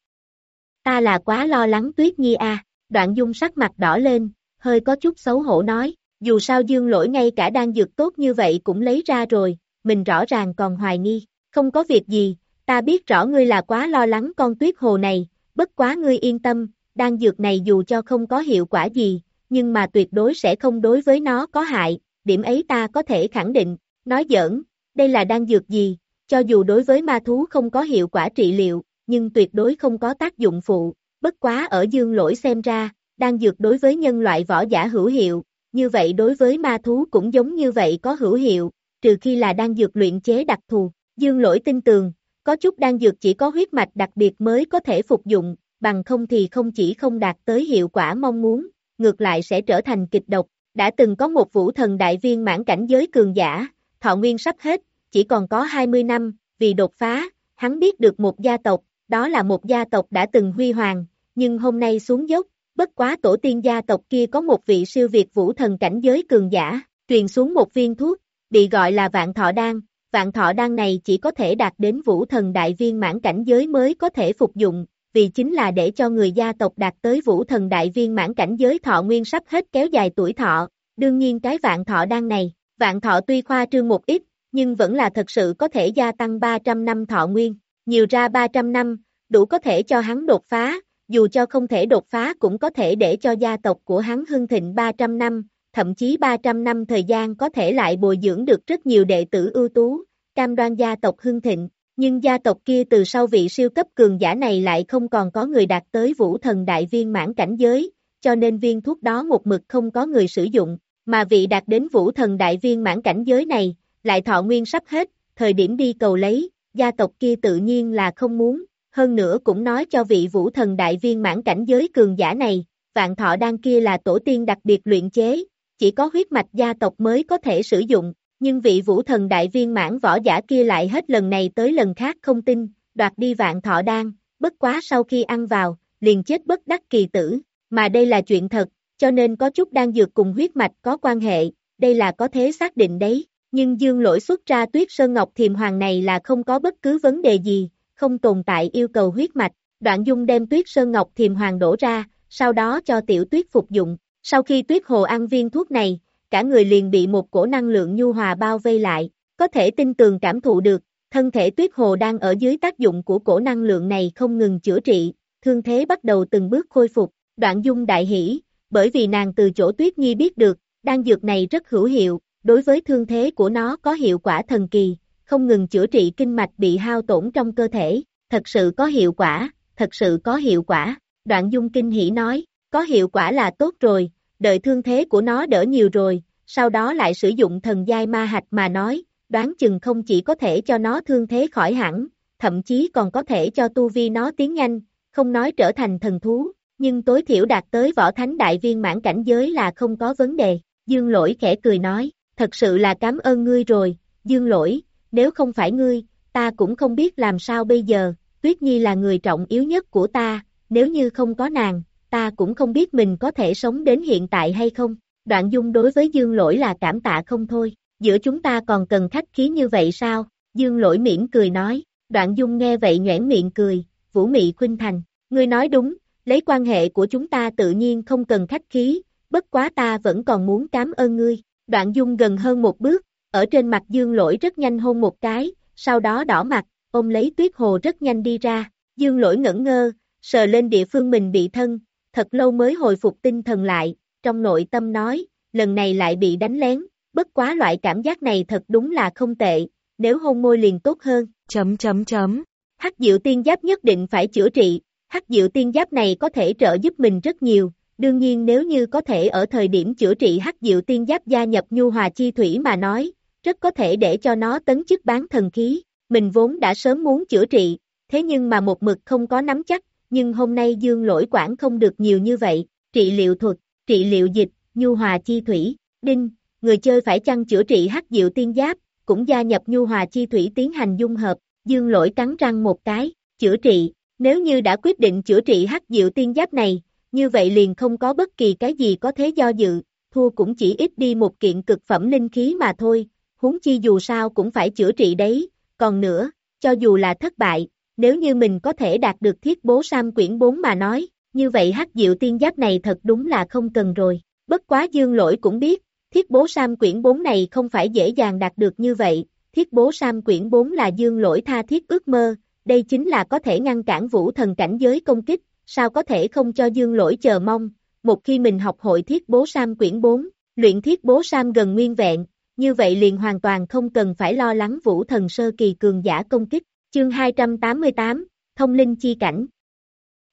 ta là quá lo lắng tuyết nhi a đoạn dung sắc mặt đỏ lên, hơi có chút xấu hổ nói, dù sao dương lỗi ngay cả đang dược tốt như vậy cũng lấy ra rồi, mình rõ ràng còn hoài nghi, không có việc gì, ta biết rõ ngươi là quá lo lắng con tuyết hồ này, bất quá ngươi yên tâm, đan dược này dù cho không có hiệu quả gì, nhưng mà tuyệt đối sẽ không đối với nó có hại, điểm ấy ta có thể khẳng định, nói giỡn, đây là đan dược gì, cho dù đối với ma thú không có hiệu quả trị liệu, nhưng tuyệt đối không có tác dụng phụ, bất quá ở dương lỗi xem ra, đan dược đối với nhân loại võ giả hữu hiệu, như vậy đối với ma thú cũng giống như vậy có hữu hiệu, trừ khi là đan dược luyện chế đặc thù, dương lỗi tin tường, có chút đan dược chỉ có huyết mạch đặc biệt mới có thể phục dụng, bằng không thì không chỉ không đạt tới hiệu quả mong muốn, ngược lại sẽ trở thành kịch độc. Đã từng có một vũ thần đại viên mãn cảnh giới cường giả, thọ nguyên sắp hết, chỉ còn có 20 năm, vì đột phá, hắn biết được một gia tộc, đó là một gia tộc đã từng huy hoàng, nhưng hôm nay xuống dốc, bất quá tổ tiên gia tộc kia có một vị siêu việt vũ thần cảnh giới cường giả, truyền xuống một viên thuốc, bị gọi là vạn thọ đan, vạn thọ đan này chỉ có thể đạt đến vũ thần đại viên mãn cảnh giới mới có thể phục dụng, vì chính là để cho người gia tộc đạt tới vũ thần đại viên mãn cảnh giới thọ nguyên sắp hết kéo dài tuổi thọ, đương nhiên cái vạn thọ đan này, vạn thọ tuy khoa trương một ít, nhưng vẫn là thật sự có thể gia tăng 300 năm thọ nguyên, nhiều ra 300 năm, đủ có thể cho hắn đột phá, dù cho không thể đột phá cũng có thể để cho gia tộc của hắn hưng thịnh 300 năm, thậm chí 300 năm thời gian có thể lại bồi dưỡng được rất nhiều đệ tử ưu tú, cam đoan gia tộc hưng thịnh, nhưng gia tộc kia từ sau vị siêu cấp cường giả này lại không còn có người đạt tới vũ thần đại viên mãn cảnh giới, cho nên viên thuốc đó một mực không có người sử dụng, mà vị đạt đến vũ thần đại viên mãn cảnh giới này, lại thọ nguyên sắp hết, thời điểm đi cầu lấy, gia tộc kia tự nhiên là không muốn, hơn nữa cũng nói cho vị vũ thần đại viên mãn cảnh giới cường giả này, vạn thọ đan kia là tổ tiên đặc biệt luyện chế, chỉ có huyết mạch gia tộc mới có thể sử dụng, nhưng vị vũ thần đại viên mãn võ giả kia lại hết lần này tới lần khác không tin, đoạt đi vạn thọ đan, bất quá sau khi ăn vào, liền chết bất đắc kỳ tử, mà đây là chuyện thật, cho nên có chút đan dược cùng huyết mạch có quan hệ, đây là có thế xác định đấy, nhưng dương lỗi xuất ra tuyết sơn ngọc thiềm hoàng này là không có bất cứ vấn đề gì, không tồn tại yêu cầu huyết mạch, đoạn dung đem tuyết sơn ngọc thiềm hoàng đổ ra, sau đó cho tiểu tuyết phục dụng, sau khi tuyết hồ ăn viên thuốc này, cả người liền bị một cổ năng lượng nhu hòa bao vây lại, có thể tin tường cảm thụ được, thân thể tuyết hồ đang ở dưới tác dụng của cổ năng lượng này không ngừng chữa trị, thương thế bắt đầu từng bước khôi phục, đoạn dung đại hỷ, bởi vì nàng từ chỗ tuyết nhi biết được, đan dược này rất hữu hiệu, đối với thương thế của nó có hiệu quả thần kỳ, không ngừng chữa trị kinh mạch bị hao tổn trong cơ thể, thật sự có hiệu quả, thật sự có hiệu quả, đoạn dung kinh hỉ nói, có hiệu quả là tốt rồi, đợi thương thế của nó đỡ nhiều rồi, sau đó lại sử dụng thần giai ma hạch mà nói, đoán chừng không chỉ có thể cho nó thương thế khỏi hẳn, thậm chí còn có thể cho tu vi nó tiến nhanh, không nói trở thành thần thú, nhưng tối thiểu đạt tới võ thánh đại viên mãn cảnh giới là không có vấn đề. Dương lỗi khẽ cười nói, thật sự là cảm ơn ngươi rồi, Dương lỗi, nếu không phải ngươi, ta cũng không biết làm sao bây giờ, Tuyết Nhi là người trọng yếu nhất của ta, nếu như không có nàng, ta cũng không biết mình có thể sống đến hiện tại hay không. Đoạn dung đối với Dương lỗi là cảm tạ không thôi, giữa chúng ta còn cần khách khí như vậy sao? Dương lỗi mỉm cười nói, đoạn dung nghe vậy nhoảng miệng cười, vũ mị khuynh thành, ngươi nói đúng, lấy quan hệ của chúng ta tự nhiên không cần khách khí, bất quá ta vẫn còn muốn cảm ơn ngươi. Đoạn dung gần hơn một bước, ở trên mặt dương lỗi rất nhanh hôn một cái, sau đó đỏ mặt, ôm lấy tuyết hồ rất nhanh đi ra, dương lỗi ngẩn ngơ, sờ lên địa phương mình bị thân, thật lâu mới hồi phục tinh thần lại, trong nội tâm nói, lần này lại bị đánh lén, bất quá loại cảm giác này thật đúng là không tệ, nếu hôn môi liền tốt hơn, chấm chấm chấm. Hắc diệu tiên giáp nhất định phải chữa trị, hắc diệu tiên giáp này có thể trợ giúp mình rất nhiều, đương nhiên nếu như có thể ở thời điểm chữa trị hắc diệu tiên giáp gia nhập nhu hòa chi thủy mà nói, rất có thể để cho nó tấn chức bán thần khí, mình vốn đã sớm muốn chữa trị, thế nhưng mà một mực không có nắm chắc, nhưng hôm nay dương lỗi quản không được nhiều như vậy, trị liệu thuật, trị liệu dịch, nhu hòa chi thủy, đinh, người chơi phải chăng chữa trị hắc diệu tiên giáp, cũng gia nhập nhu hòa chi thủy tiến hành dung hợp, dương lỗi cắn răng một cái, chữa trị, nếu như đã quyết định chữa trị hắc diệu tiên giáp này, như vậy liền không có bất kỳ cái gì có thế do dự, thua cũng chỉ ít đi một kiện cực phẩm linh khí mà thôi, huống chi dù sao cũng phải chữa trị đấy, còn nữa, cho dù là thất bại, nếu như mình có thể đạt được thiết bố Sam quyển 4 mà nói, như vậy hắc diệu tiên giáp này thật đúng là không cần rồi, bất quá dương lỗi cũng biết, thiết bố Sam quyển 4 này không phải dễ dàng đạt được như vậy, thiết bố Sam quyển 4 là dương lỗi tha thiết ước mơ, đây chính là có thể ngăn cản vũ thần cảnh giới công kích, sao có thể không cho dương lỗi chờ mong, một khi mình học hội thiết bố Sam quyển 4, luyện thiết bố Sam gần nguyên vẹn, như vậy liền hoàn toàn không cần phải lo lắng vũ thần sơ kỳ cường giả công kích. Chương 288, Thông linh chi cảnh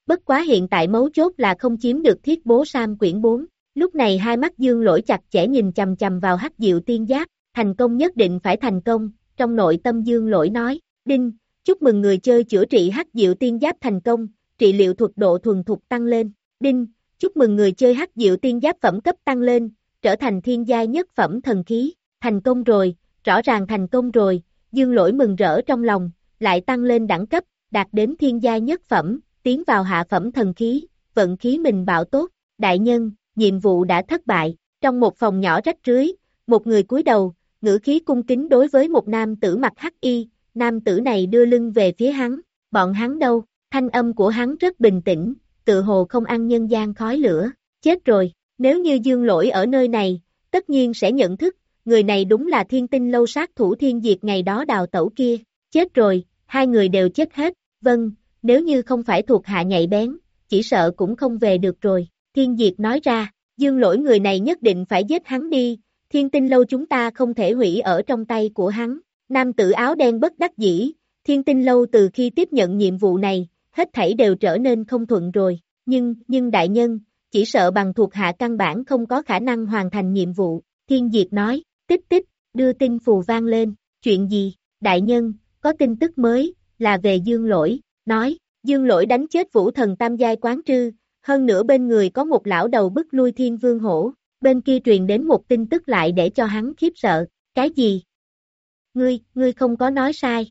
Bất quá hiện tại mấu chốt là không chiếm được thiết bố Sam quyển 4, lúc này hai mắt dương lỗi chặt chẽ nhìn chầm chầm vào hắc diệu tiên giáp, thành công nhất định phải thành công, trong nội tâm dương lỗi nói, đinh, chúc mừng người chơi chữa trị hắc diệu tiên giáp thành công, trị liệu thuật độ thuần thục tăng lên, đinh, chúc mừng người chơi hắc diệu tiên giáp phẩm cấp tăng lên, trở thành thiên giai nhất phẩm thần khí, thành công rồi, rõ ràng thành công rồi, dương lỗi mừng rỡ trong lòng, lại tăng lên đẳng cấp, đạt đến thiên giai nhất phẩm, tiến vào hạ phẩm thần khí, vận khí mình bảo tốt, đại nhân, nhiệm vụ đã thất bại, trong một phòng nhỏ rách rưới, một người cúi đầu, ngữ khí cung kính đối với một nam tử mặc hắc y, nam tử này đưa lưng về phía hắn, bọn hắn đâu, thanh âm của hắn rất bình tĩnh, tự hồ không ăn nhân gian khói lửa, chết rồi, nếu như dương lỗi ở nơi này, tất nhiên sẽ nhận thức, người này đúng là thiên tinh lâu sát thủ thiên diệt ngày đó đào tẩu kia, chết rồi, hai người đều chết hết, vâng, nếu như không phải thuộc hạ nhạy bén, chỉ sợ cũng không về được rồi, thiên diệt nói ra, dương lỗi người này nhất định phải giết hắn đi, thiên tinh lâu chúng ta không thể hủy ở trong tay của hắn, nam tử áo đen bất đắc dĩ, thiên tinh lâu từ khi tiếp nhận nhiệm vụ này, hết thảy đều trở nên không thuận rồi, nhưng, nhưng đại nhân, chỉ sợ bằng thuộc hạ căn bản không có khả năng hoàn thành nhiệm vụ, thiên diệt nói, tích tích, đưa tin phù vang lên, chuyện gì, đại nhân, có tin tức mới, là về dương lỗi, nói, dương lỗi đánh chết vũ thần tam giai quán trư, hơn nữa bên người có một lão đầu bức lui thiên vương hổ, bên kia truyền đến một tin tức lại để cho hắn khiếp sợ, cái gì? Ngươi, ngươi không có nói sai.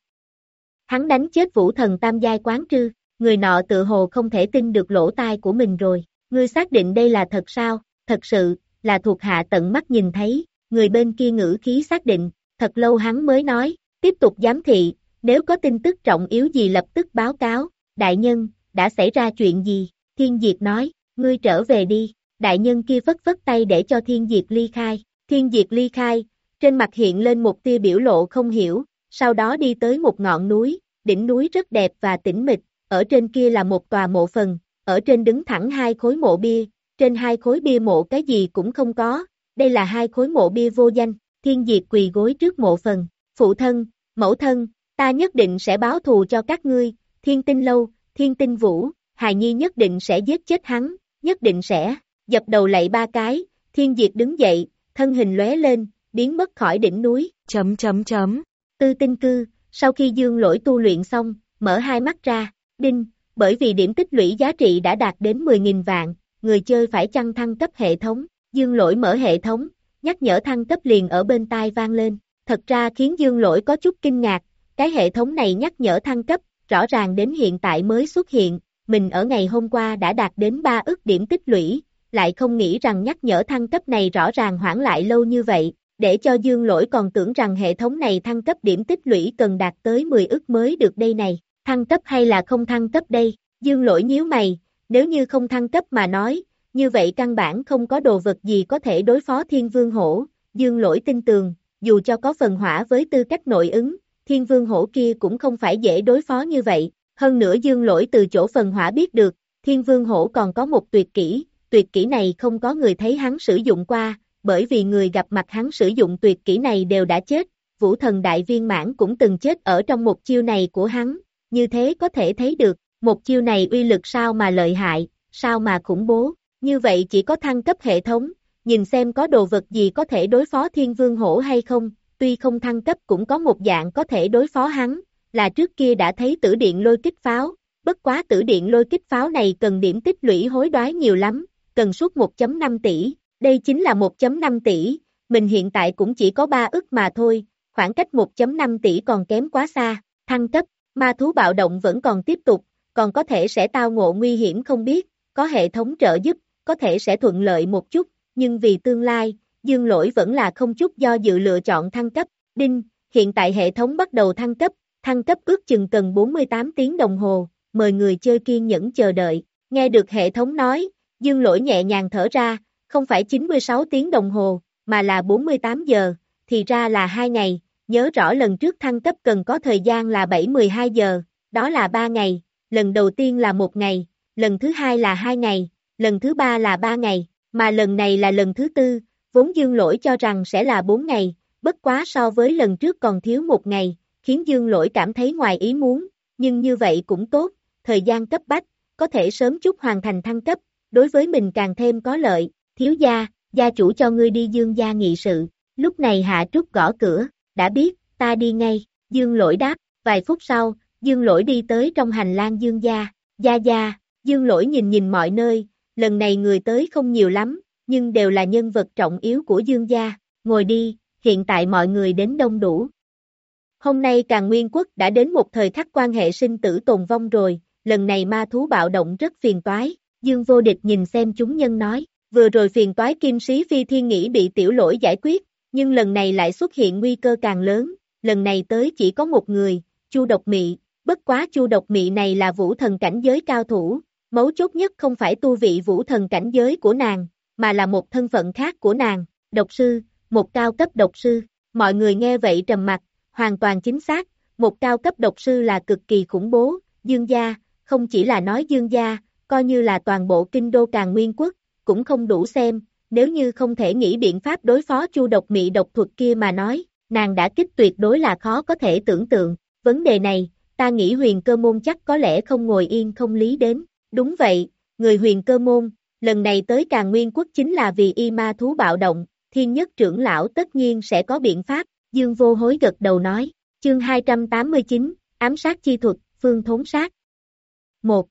Hắn đánh chết vũ thần tam giai quán trư, người nọ tự hồ không thể tin được lỗ tai của mình rồi, ngươi xác định đây là thật sao, thật sự, là thuộc hạ tận mắt nhìn thấy, người bên kia ngữ khí xác định, thật lâu hắn mới nói, tiếp tục giám thị, nếu có tin tức trọng yếu gì lập tức báo cáo, đại nhân, đã xảy ra chuyện gì, thiên diệt nói, ngươi trở về đi, đại nhân kia phất phất tay để cho thiên diệt ly khai, thiên diệt ly khai, trên mặt hiện lên một tia biểu lộ không hiểu, sau đó đi tới một ngọn núi, đỉnh núi rất đẹp và tĩnh mịch, ở trên kia là một tòa mộ phần, ở trên đứng thẳng hai khối mộ bia, trên hai khối bia mộ cái gì cũng không có, đây là hai khối mộ bia vô danh, thiên diệt quỳ gối trước mộ phần, phụ thân, mẫu thân, ta nhất định sẽ báo thù cho các ngươi, thiên tinh lâu, thiên tinh vũ, hài nhi nhất định sẽ giết chết hắn, nhất định sẽ, dập đầu lạy ba cái, thiên diệt đứng dậy, thân hình lóe lên, biến mất khỏi đỉnh núi, chấm chấm chấm, tư tinh cư, sau khi dương lỗi tu luyện xong, mở hai mắt ra, đinh, bởi vì điểm tích lũy giá trị đã đạt đến 10.000 vạn, người chơi phải chăng thăng cấp hệ thống, dương lỗi mở hệ thống, nhắc nhở thăng cấp liền ở bên tai vang lên, thật ra khiến dương lỗi có chút kinh ngạc, cái hệ thống này nhắc nhở thăng cấp, rõ ràng đến hiện tại mới xuất hiện, mình ở ngày hôm qua đã đạt đến 3 ức điểm tích lũy, lại không nghĩ rằng nhắc nhở thăng cấp này rõ ràng hoãn lại lâu như vậy, để cho dương lỗi còn tưởng rằng hệ thống này thăng cấp điểm tích lũy cần đạt tới 10 ức mới được đây này, thăng cấp hay là không thăng cấp đây, dương lỗi nhíu mày, nếu như không thăng cấp mà nói, như vậy căn bản không có đồ vật gì có thể đối phó thiên vương hổ, dương lỗi tin tường, dù cho có phần hỏa với tư cách nội ứng, thiên vương hổ kia cũng không phải dễ đối phó như vậy, hơn nữa dương lỗi từ chỗ phần hỏa biết được, thiên vương hổ còn có một tuyệt kỹ, tuyệt kỹ này không có người thấy hắn sử dụng qua, bởi vì người gặp mặt hắn sử dụng tuyệt kỹ này đều đã chết, vũ thần đại viên mãn cũng từng chết ở trong một chiêu này của hắn, như thế có thể thấy được, một chiêu này uy lực sao mà lợi hại, sao mà khủng bố, như vậy chỉ có thăng cấp hệ thống, nhìn xem có đồ vật gì có thể đối phó thiên vương hổ hay không, tuy không thăng cấp cũng có một dạng có thể đối phó hắn, là trước kia đã thấy tử điện lôi kích pháo, bất quá tử điện lôi kích pháo này cần điểm tích lũy hối đoái nhiều lắm, cần suốt 1.5 tỷ, đây chính là 1.5 tỷ, mình hiện tại cũng chỉ có 3 ức mà thôi, khoảng cách 1.5 tỷ còn kém quá xa, thăng cấp, ma thú bạo động vẫn còn tiếp tục, còn có thể sẽ tao ngộ nguy hiểm không biết, có hệ thống trợ giúp, có thể sẽ thuận lợi một chút, nhưng vì tương lai, dương lỗi vẫn là không chút do dự lựa chọn thăng cấp, đinh, hiện tại hệ thống bắt đầu thăng cấp, thăng cấp ước chừng cần 48 tiếng đồng hồ, mời người chơi kiên nhẫn chờ đợi, nghe được hệ thống nói, dương lỗi nhẹ nhàng thở ra, không phải 96 tiếng đồng hồ, mà là 48 giờ, thì ra là 2 ngày, nhớ rõ lần trước thăng cấp cần có thời gian là 7-12 giờ, đó là 3 ngày, lần đầu tiên là 1 ngày, lần thứ hai là 2 ngày, lần thứ ba là 3 ngày, mà lần này là lần thứ tư, vốn dương lỗi cho rằng sẽ là 4 ngày, bất quá so với lần trước còn thiếu một ngày, khiến dương lỗi cảm thấy ngoài ý muốn, nhưng như vậy cũng tốt, thời gian cấp bách, có thể sớm chút hoàn thành thăng cấp, đối với mình càng thêm có lợi, thiếu gia, gia chủ cho ngươi đi dương gia nghị sự, lúc này hạ trúc gõ cửa, đã biết, ta đi ngay, dương lỗi đáp, vài phút sau, dương lỗi đi tới trong hành lang dương gia, gia gia, dương lỗi nhìn nhìn mọi nơi, lần này người tới không nhiều lắm, nhưng đều là nhân vật trọng yếu của dương gia, ngồi đi, hiện tại mọi người đến đông đủ. Hôm nay càng nguyên quốc đã đến một thời khắc quan hệ sinh tử tồn vong rồi, lần này ma thú bạo động rất phiền toái, dương vô địch nhìn xem chúng nhân nói, vừa rồi phiền toái kim sĩ phi thiên nghĩ bị tiểu lỗi giải quyết, nhưng lần này lại xuất hiện nguy cơ càng lớn, lần này tới chỉ có một người, chu độc mị, bất quá chu độc mị này là vũ thần cảnh giới cao thủ, mấu chốt nhất không phải tu vị vũ thần cảnh giới của nàng, mà là một thân phận khác của nàng, độc sư, một cao cấp độc sư, mọi người nghe vậy trầm mặt, hoàn toàn chính xác, một cao cấp độc sư là cực kỳ khủng bố, dương gia, không chỉ là nói dương gia, coi như là toàn bộ kinh đô càng nguyên quốc, cũng không đủ xem, nếu như không thể nghĩ biện pháp đối phó chu độc mị độc thuật kia mà nói, nàng đã kích tuyệt đối là khó có thể tưởng tượng, vấn đề này, ta nghĩ huyền cơ môn chắc có lẽ không ngồi yên không lý đến, đúng vậy, người huyền cơ môn, lần này tới càng nguyên quốc chính là vì y ma thú bạo động, thiên nhất trưởng lão tất nhiên sẽ có biện pháp, dương vô hối gật đầu nói, chương 289, ám sát chi thuật, phương thốn sát. 1.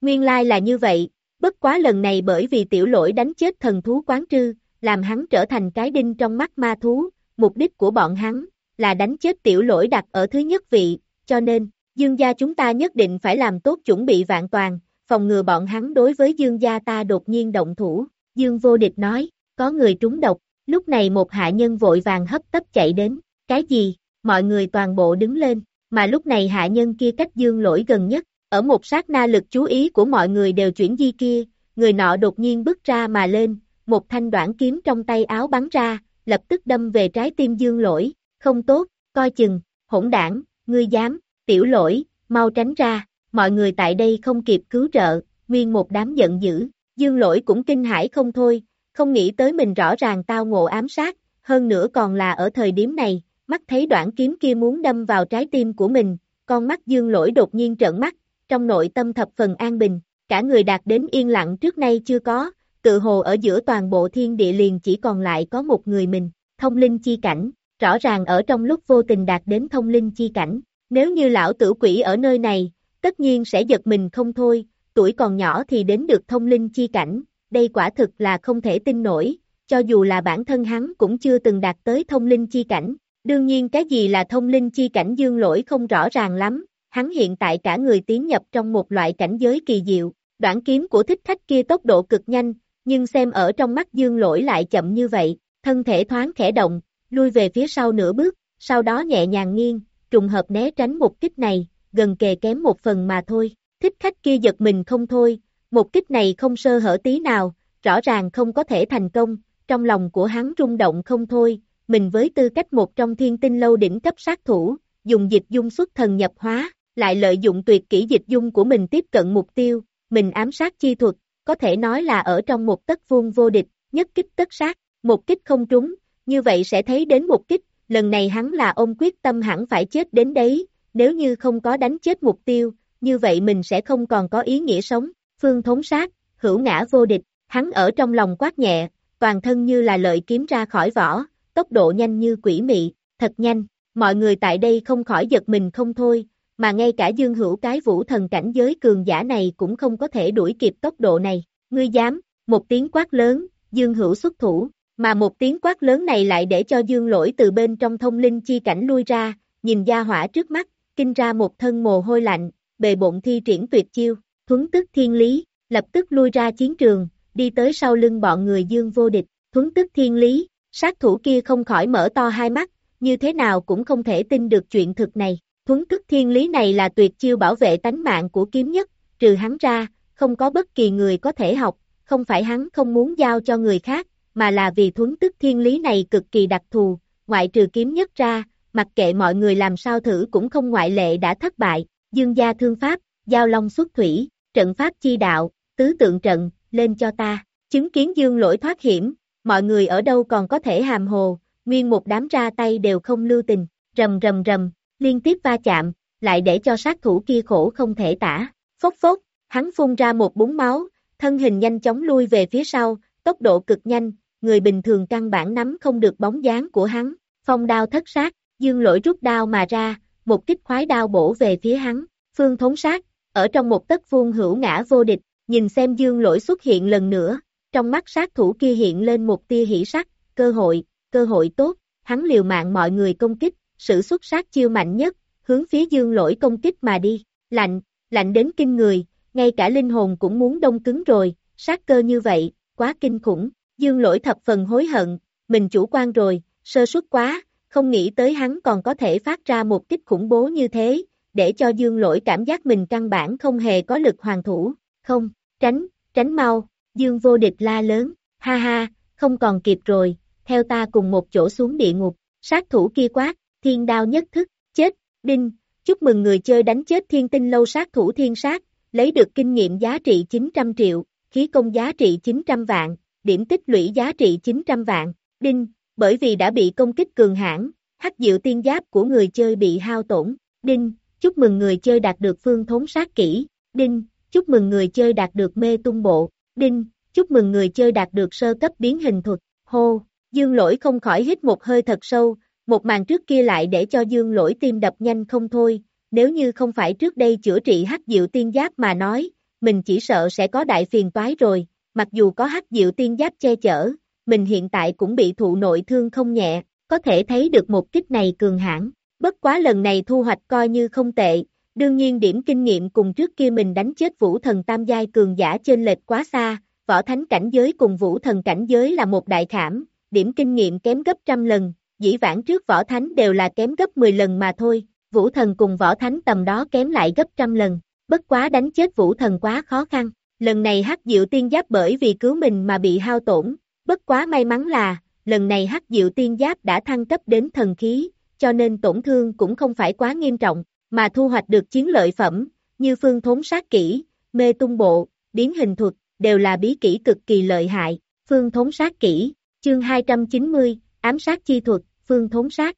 Nguyên lai là như vậy, bất quá lần này bởi vì tiểu lỗi đánh chết thần thú quán trư, làm hắn trở thành cái đinh trong mắt ma thú, mục đích của bọn hắn là đánh chết tiểu lỗi đặt ở thứ nhất vị, cho nên, dương gia chúng ta nhất định phải làm tốt chuẩn bị vạn toàn, phòng ngừa bọn hắn đối với dương gia ta đột nhiên động thủ, dương vô địch nói, có người trúng độc, lúc này một hạ nhân vội vàng hấp tấp chạy đến, cái gì, mọi người toàn bộ đứng lên, mà lúc này hạ nhân kia cách dương lỗi gần nhất, ở một sát na lực chú ý của mọi người đều chuyển di kia, người nọ đột nhiên bước ra mà lên, một thanh đoạn kiếm trong tay áo bắn ra, lập tức đâm về trái tim dương lỗi, không tốt, coi chừng, hỗn đảng, ngươi dám, tiểu lỗi, mau tránh ra, mọi người tại đây không kịp cứu trợ, nguyên một đám giận dữ, dương lỗi cũng kinh hãi không thôi, không nghĩ tới mình rõ ràng tao ngộ ám sát, hơn nữa còn là ở thời điểm này, mắt thấy đoạn kiếm kia muốn đâm vào trái tim của mình, con mắt dương lỗi đột nhiên trợn mắt, trong nội tâm thập phần an bình, cả người đạt đến yên lặng trước nay chưa có, tự hồ ở giữa toàn bộ thiên địa liền chỉ còn lại có một người mình, thông linh chi cảnh, rõ ràng ở trong lúc vô tình đạt đến thông linh chi cảnh, nếu như lão tử quỷ ở nơi này, tất nhiên sẽ giật mình không thôi, tuổi còn nhỏ thì đến được thông linh chi cảnh, đây quả thực là không thể tin nổi, cho dù là bản thân hắn cũng chưa từng đạt tới thông linh chi cảnh, đương nhiên cái gì là thông linh chi cảnh dương lỗi không rõ ràng lắm, hắn hiện tại cả người tiến nhập trong một loại cảnh giới kỳ diệu, đoạn kiếm của thích khách kia tốc độ cực nhanh, nhưng xem ở trong mắt dương lỗi lại chậm như vậy, thân thể thoáng khẽ động, lui về phía sau nửa bước, sau đó nhẹ nhàng nghiêng, trùng hợp né tránh một kích này, gần kề kém một phần mà thôi, thích khách kia giật mình không thôi, một kích này không sơ hở tí nào, rõ ràng không có thể thành công, trong lòng của hắn rung động không thôi, mình với tư cách một trong thiên tinh lâu đỉnh cấp sát thủ, dùng dịch dung xuất thần nhập hóa, lại lợi dụng tuyệt kỹ dịch dung của mình tiếp cận mục tiêu, mình ám sát chi thuật, có thể nói là ở trong một tất vuông vô địch, nhất kích tất sát, một kích không trúng, như vậy sẽ thấy đến một kích, lần này hắn là ông quyết tâm hẳn phải chết đến đấy, nếu như không có đánh chết mục tiêu, như vậy mình sẽ không còn có ý nghĩa sống, phương thống sát, hữu ngã vô địch, hắn ở trong lòng quát nhẹ, toàn thân như là lợi kiếm ra khỏi vỏ, tốc độ nhanh như quỷ mị, thật nhanh, mọi người tại đây không khỏi giật mình không thôi, mà ngay cả dương hữu cái vũ thần cảnh giới cường giả này cũng không có thể đuổi kịp tốc độ này. Ngươi dám, một tiếng quát lớn, dương hữu xuất thủ, mà một tiếng quát lớn này lại để cho dương lỗi từ bên trong thông linh chi cảnh lui ra, nhìn gia hỏa trước mắt, kinh ra một thân mồ hôi lạnh, bề bộn thi triển tuyệt chiêu, thuấn tức thiên lý, lập tức lui ra chiến trường, đi tới sau lưng bọn người dương vô địch, thuấn tức thiên lý, sát thủ kia không khỏi mở to hai mắt, như thế nào cũng không thể tin được chuyện thực này, thuấn tức thiên lý này là tuyệt chiêu bảo vệ tánh mạng của kiếm nhất, trừ hắn ra, không có bất kỳ người có thể học, không phải hắn không muốn giao cho người khác, mà là vì thuấn tức thiên lý này cực kỳ đặc thù, ngoại trừ kiếm nhất ra, mặc kệ mọi người làm sao thử cũng không ngoại lệ đã thất bại, dương gia thương pháp, giao long xuất thủy, trận pháp chi đạo, tứ tượng trận, lên cho ta, chứng kiến dương lỗi thoát hiểm, mọi người ở đâu còn có thể hàm hồ, nguyên một đám ra tay đều không lưu tình, rầm rầm rầm, liên tiếp va chạm, lại để cho sát thủ kia khổ không thể tả, phốc phốc, hắn phun ra một búng máu, thân hình nhanh chóng lui về phía sau, tốc độ cực nhanh, người bình thường căn bản nắm không được bóng dáng của hắn, phong đao thất sát, dương lỗi rút đao mà ra, một kích khoái đao bổ về phía hắn, phương thống sát, ở trong một tấc vuông hữu ngã vô địch, nhìn xem dương lỗi xuất hiện lần nữa, trong mắt sát thủ kia hiện lên một tia hỉ sắc, cơ hội, cơ hội tốt, hắn liều mạng mọi người công kích, sử xuất sát chiêu mạnh nhất, hướng phía dương lỗi công kích mà đi, lạnh, lạnh đến kinh người, ngay cả linh hồn cũng muốn đông cứng rồi, sát cơ như vậy, quá kinh khủng, dương lỗi thập phần hối hận, mình chủ quan rồi, sơ suất quá, không nghĩ tới hắn còn có thể phát ra một kích khủng bố như thế, để cho dương lỗi cảm giác mình căn bản không hề có lực hoàn thủ, không, tránh, tránh mau, dương vô địch la lớn, ha ha, không còn kịp rồi, theo ta cùng một chỗ xuống địa ngục, sát thủ kia quát, thiên đao nhất thức, chết, đinh, chúc mừng người chơi đánh chết thiên tinh lâu sát thủ thiên sát, lấy được kinh nghiệm giá trị 900 triệu, khí công giá trị 900 vạn, điểm tích lũy giá trị 900 vạn, đinh, bởi vì đã bị công kích cường hãn, hắc diệu tiên giáp của người chơi bị hao tổn, đinh, chúc mừng người chơi đạt được phương thốn sát kỹ, đinh, chúc mừng người chơi đạt được mê tung bộ, đinh, chúc mừng người chơi đạt được sơ cấp biến hình thuật, hô, dương lỗi không khỏi hít một hơi thật sâu, một màn trước kia lại để cho dương lỗi tim đập nhanh không thôi, nếu như không phải trước đây chữa trị hắc diệu tiên giáp mà nói, mình chỉ sợ sẽ có đại phiền toái rồi, mặc dù có hắc diệu tiên giáp che chở, mình hiện tại cũng bị thụ nội thương không nhẹ, có thể thấy được một kích này cường hãn. Bất quá lần này thu hoạch coi như không tệ, đương nhiên điểm kinh nghiệm cùng trước kia mình đánh chết vũ thần tam giai cường giả trên lệch quá xa, võ thánh cảnh giới cùng vũ thần cảnh giới là một đại khảm, điểm kinh nghiệm kém gấp trăm lần, dĩ vãng trước võ thánh đều là kém gấp 10 lần mà thôi, vũ thần cùng võ thánh tầm đó kém lại gấp trăm lần, bất quá đánh chết vũ thần quá khó khăn, lần này hắc diệu tiên giáp bởi vì cứu mình mà bị hao tổn, bất quá may mắn là, lần này hắc diệu tiên giáp đã thăng cấp đến thần khí, cho nên tổn thương cũng không phải quá nghiêm trọng, mà thu hoạch được chiến lợi phẩm, như phương thốn sát kỹ, mê tung bộ, biến hình thuật, đều là bí kỹ cực kỳ lợi hại, phương thốn sát kỹ, chương 290, ám sát chi thuật, phương thốn sát.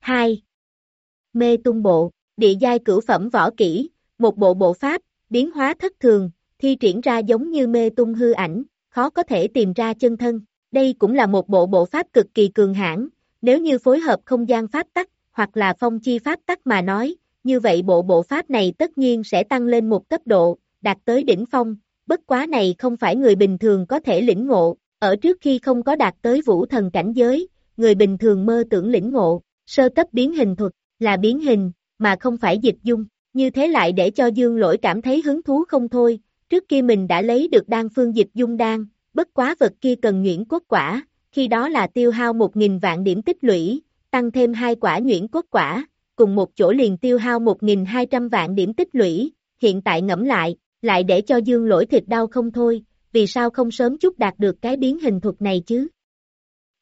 2. Mê tung bộ, địa giai cửu phẩm võ kỹ, một bộ bộ pháp, biến hóa thất thường, thi triển ra giống như mê tung hư ảnh, khó có thể tìm ra chân thân. Đây cũng là một bộ bộ pháp cực kỳ cường hãn, nếu như phối hợp không gian pháp tắc, hoặc là phong chi pháp tắc mà nói, như vậy bộ bộ pháp này tất nhiên sẽ tăng lên một cấp độ, đạt tới đỉnh phong, bất quá này không phải người bình thường có thể lĩnh ngộ, ở trước khi không có đạt tới vũ thần cảnh giới, người bình thường mơ tưởng lĩnh ngộ, sơ cấp biến hình thuật, là biến hình, mà không phải dịch dung, như thế lại để cho dương lỗi cảm thấy hứng thú không thôi, trước kia mình đã lấy được đan phương dịch dung đan, bất quá vật kia cần nhuyễn quốc quả, khi đó là tiêu hao 1.000 vạn điểm tích lũy, tăng thêm hai quả nhuyễn quốc quả, cùng một chỗ liền tiêu hao 1.200 vạn điểm tích lũy, hiện tại ngẫm lại, lại để cho dương lỗi thịt đau không thôi, vì sao không sớm chút đạt được cái biến hình thuật này chứ?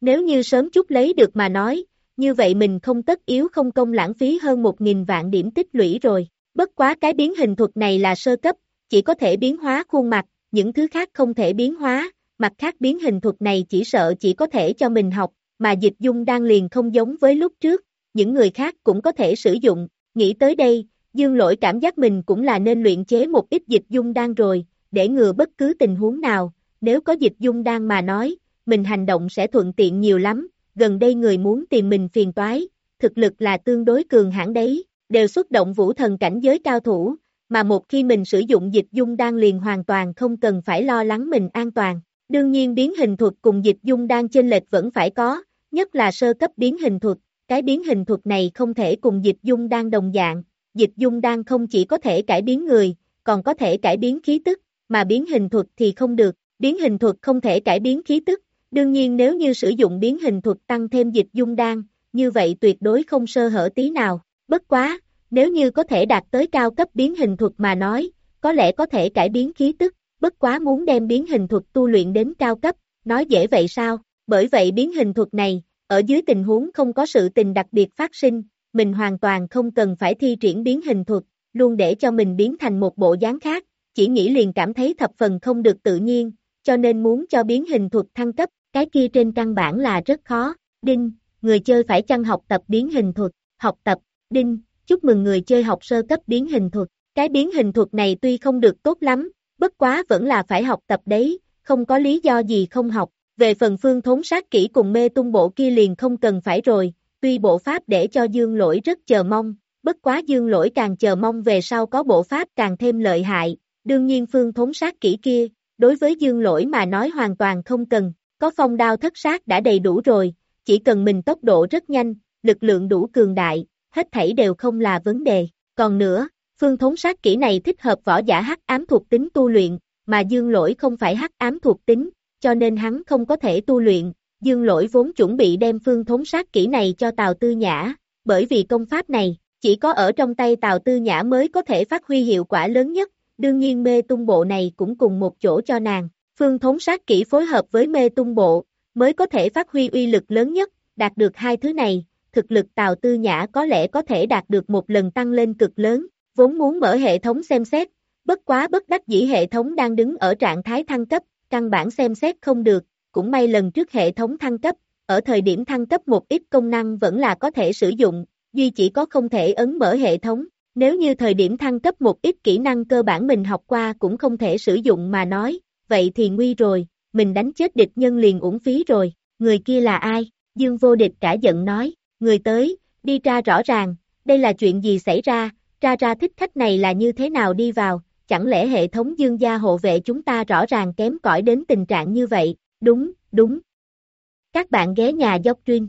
Nếu như sớm chút lấy được mà nói, như vậy mình không tất yếu không công lãng phí hơn 1.000 vạn điểm tích lũy rồi. Bất quá cái biến hình thuật này là sơ cấp, chỉ có thể biến hóa khuôn mặt, những thứ khác không thể biến hóa, mặt khác biến hình thuật này chỉ sợ chỉ có thể cho mình học, mà dịch dung đang liền không giống với lúc trước, những người khác cũng có thể sử dụng, nghĩ tới đây, dương lỗi cảm giác mình cũng là nên luyện chế một ít dịch dung đan rồi, để ngừa bất cứ tình huống nào, nếu có dịch dung đan mà nói, mình hành động sẽ thuận tiện nhiều lắm, gần đây người muốn tìm mình phiền toái, thực lực là tương đối cường hãn đấy, đều xuất động vũ thần cảnh giới cao thủ, mà một khi mình sử dụng dịch dung đan liền hoàn toàn không cần phải lo lắng mình an toàn. Đương nhiên biến hình thuật cùng dịch dung đan trên lệch vẫn phải có, nhất là sơ cấp biến hình thuật, cái biến hình thuật này không thể cùng dịch dung đan đồng dạng, dịch dung đan không chỉ có thể cải biến người, còn có thể cải biến khí tức, mà biến hình thuật thì không được, biến hình thuật không thể cải biến khí tức, đương nhiên nếu như sử dụng biến hình thuật tăng thêm dịch dung đan, như vậy tuyệt đối không sơ hở tí nào, bất quá, nếu như có thể đạt tới cao cấp biến hình thuật mà nói, có lẽ có thể cải biến khí tức, bất quá muốn đem biến hình thuật tu luyện đến cao cấp, nói dễ vậy sao, bởi vậy biến hình thuật này, ở dưới tình huống không có sự tình đặc biệt phát sinh, mình hoàn toàn không cần phải thi triển biến hình thuật, luôn để cho mình biến thành một bộ dáng khác, chỉ nghĩ liền cảm thấy thập phần không được tự nhiên, cho nên muốn cho biến hình thuật thăng cấp, cái kia trên căn bản là rất khó, đinh, người chơi phải chăng học tập biến hình thuật, học tập, đinh, chúc mừng người chơi học sơ cấp biến hình thuật, cái biến hình thuật này tuy không được tốt lắm, bất quá vẫn là phải học tập đấy, không có lý do gì không học, về phần phương thốn sát kỹ cùng mê tung bộ kia liền không cần phải rồi, tuy bộ pháp để cho dương lỗi rất chờ mong, bất quá dương lỗi càng chờ mong về sau có bộ pháp càng thêm lợi hại, đương nhiên phương thốn sát kỹ kia, đối với dương lỗi mà nói hoàn toàn không cần, có phong đao thất sát đã đầy đủ rồi, chỉ cần mình tốc độ rất nhanh, lực lượng đủ cường đại, hết thảy đều không là vấn đề, còn nữa, phương thống sát kỹ này thích hợp võ giả hắc ám thuộc tính tu luyện, mà dương lỗi không phải hắc ám thuộc tính, cho nên hắn không có thể tu luyện, dương lỗi vốn chuẩn bị đem phương thống sát kỹ này cho Tào Tư Nhã, bởi vì công pháp này, chỉ có ở trong tay Tào Tư Nhã mới có thể phát huy hiệu quả lớn nhất, đương nhiên mê tung bộ này cũng cùng một chỗ cho nàng, phương thống sát kỹ phối hợp với mê tung bộ, mới có thể phát huy uy lực lớn nhất, đạt được hai thứ này, thực lực Tào Tư Nhã có lẽ có thể đạt được một lần tăng lên cực lớn, vốn muốn mở hệ thống xem xét, bất quá bất đắc dĩ hệ thống đang đứng ở trạng thái thăng cấp, căn bản xem xét không được, cũng may lần trước hệ thống thăng cấp, ở thời điểm thăng cấp một ít công năng vẫn là có thể sử dụng, duy chỉ có không thể ấn mở hệ thống, nếu như thời điểm thăng cấp một ít kỹ năng cơ bản mình học qua cũng không thể sử dụng mà nói, vậy thì nguy rồi, mình đánh chết địch nhân liền uổng phí rồi, người kia là ai? Dương vô địch cả giận nói, người tới, đi ra rõ ràng, đây là chuyện gì xảy ra, ra ra thích khách này là như thế nào đi vào, chẳng lẽ hệ thống dương gia hộ vệ chúng ta rõ ràng kém cỏi đến tình trạng như vậy, đúng, đúng. Các bạn ghé nhà dốc chuyên.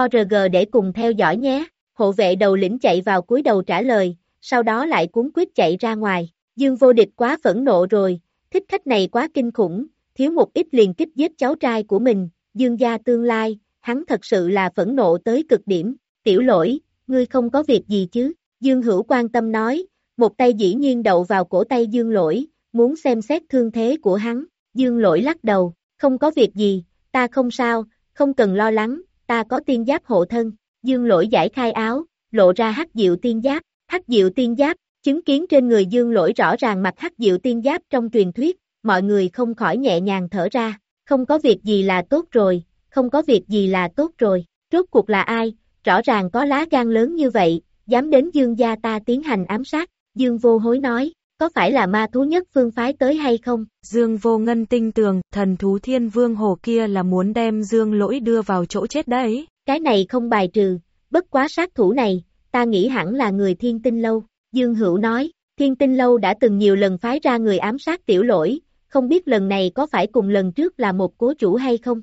ORG để cùng theo dõi nhé, hộ vệ đầu lĩnh chạy vào cuối đầu trả lời, sau đó lại cuốn quyết chạy ra ngoài, dương vô địch quá phẫn nộ rồi, thích khách này quá kinh khủng, thiếu một ít liền kích giết cháu trai của mình, dương gia tương lai, hắn thật sự là phẫn nộ tới cực điểm, tiểu lỗi, ngươi không có việc gì chứ, dương hữu quan tâm nói, một tay dĩ nhiên đậu vào cổ tay dương lỗi, muốn xem xét thương thế của hắn, dương lỗi lắc đầu, không có việc gì, ta không sao, không cần lo lắng, ta có tiên giáp hộ thân, dương lỗi giải khai áo, lộ ra hắc diệu tiên giáp, hắc diệu tiên giáp, chứng kiến trên người dương lỗi rõ ràng mặt hắc diệu tiên giáp trong truyền thuyết, mọi người không khỏi nhẹ nhàng thở ra, không có việc gì là tốt rồi, không có việc gì là tốt rồi, rốt cuộc là ai, rõ ràng có lá gan lớn như vậy, dám đến dương gia ta tiến hành ám sát, dương vô hối nói, có phải là ma thú nhất phương phái tới hay không? Dương vô ngân tinh tường, thần thú thiên vương hồ kia là muốn đem dương lỗi đưa vào chỗ chết đấy. Cái này không bài trừ, bất quá sát thủ này, ta nghĩ hẳn là người thiên tinh lâu. Dương hữu nói, thiên tinh lâu đã từng nhiều lần phái ra người ám sát tiểu lỗi, không biết lần này có phải cùng lần trước là một cố chủ hay không?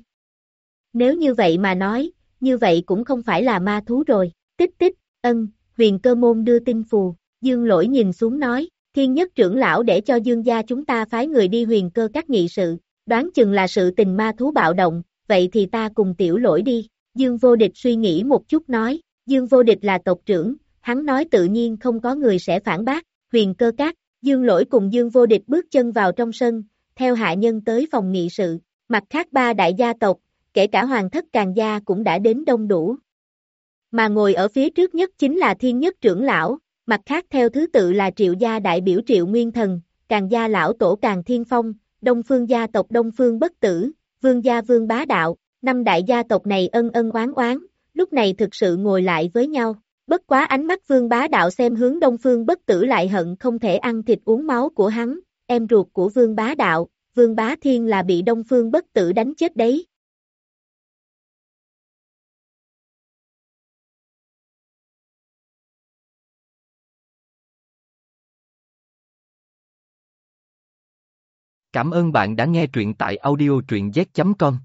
Nếu như vậy mà nói, như vậy cũng không phải là ma thú rồi. Tích tích, ân, huyền cơ môn đưa tin phù, dương lỗi nhìn xuống nói, thiên nhất trưởng lão để cho dương gia chúng ta phái người đi huyền cơ các nghị sự, đoán chừng là sự tình ma thú bạo động, vậy thì ta cùng tiểu lỗi đi. Dương vô địch suy nghĩ một chút nói, dương vô địch là tộc trưởng, hắn nói tự nhiên không có người sẽ phản bác, huyền cơ cát dương lỗi cùng dương vô địch bước chân vào trong sân, theo hạ nhân tới phòng nghị sự, mặt khác ba đại gia tộc, kể cả hoàng thất càng gia cũng đã đến đông đủ. Mà ngồi ở phía trước nhất chính là thiên nhất trưởng lão, mặt khác theo thứ tự là triệu gia đại biểu triệu nguyên thần, càng gia lão tổ càng thiên phong, đông phương gia tộc đông phương bất tử, vương gia vương bá đạo, năm đại gia tộc này ân ân oán oán, lúc này thực sự ngồi lại với nhau. Bất quá ánh mắt vương bá đạo xem hướng đông phương bất tử lại hận không thể ăn thịt uống máu của hắn, em ruột của vương bá đạo, vương bá thiên là bị đông phương bất tử đánh chết đấy. Cảm ơn bạn đã nghe truyện tại audiotruyenz.com.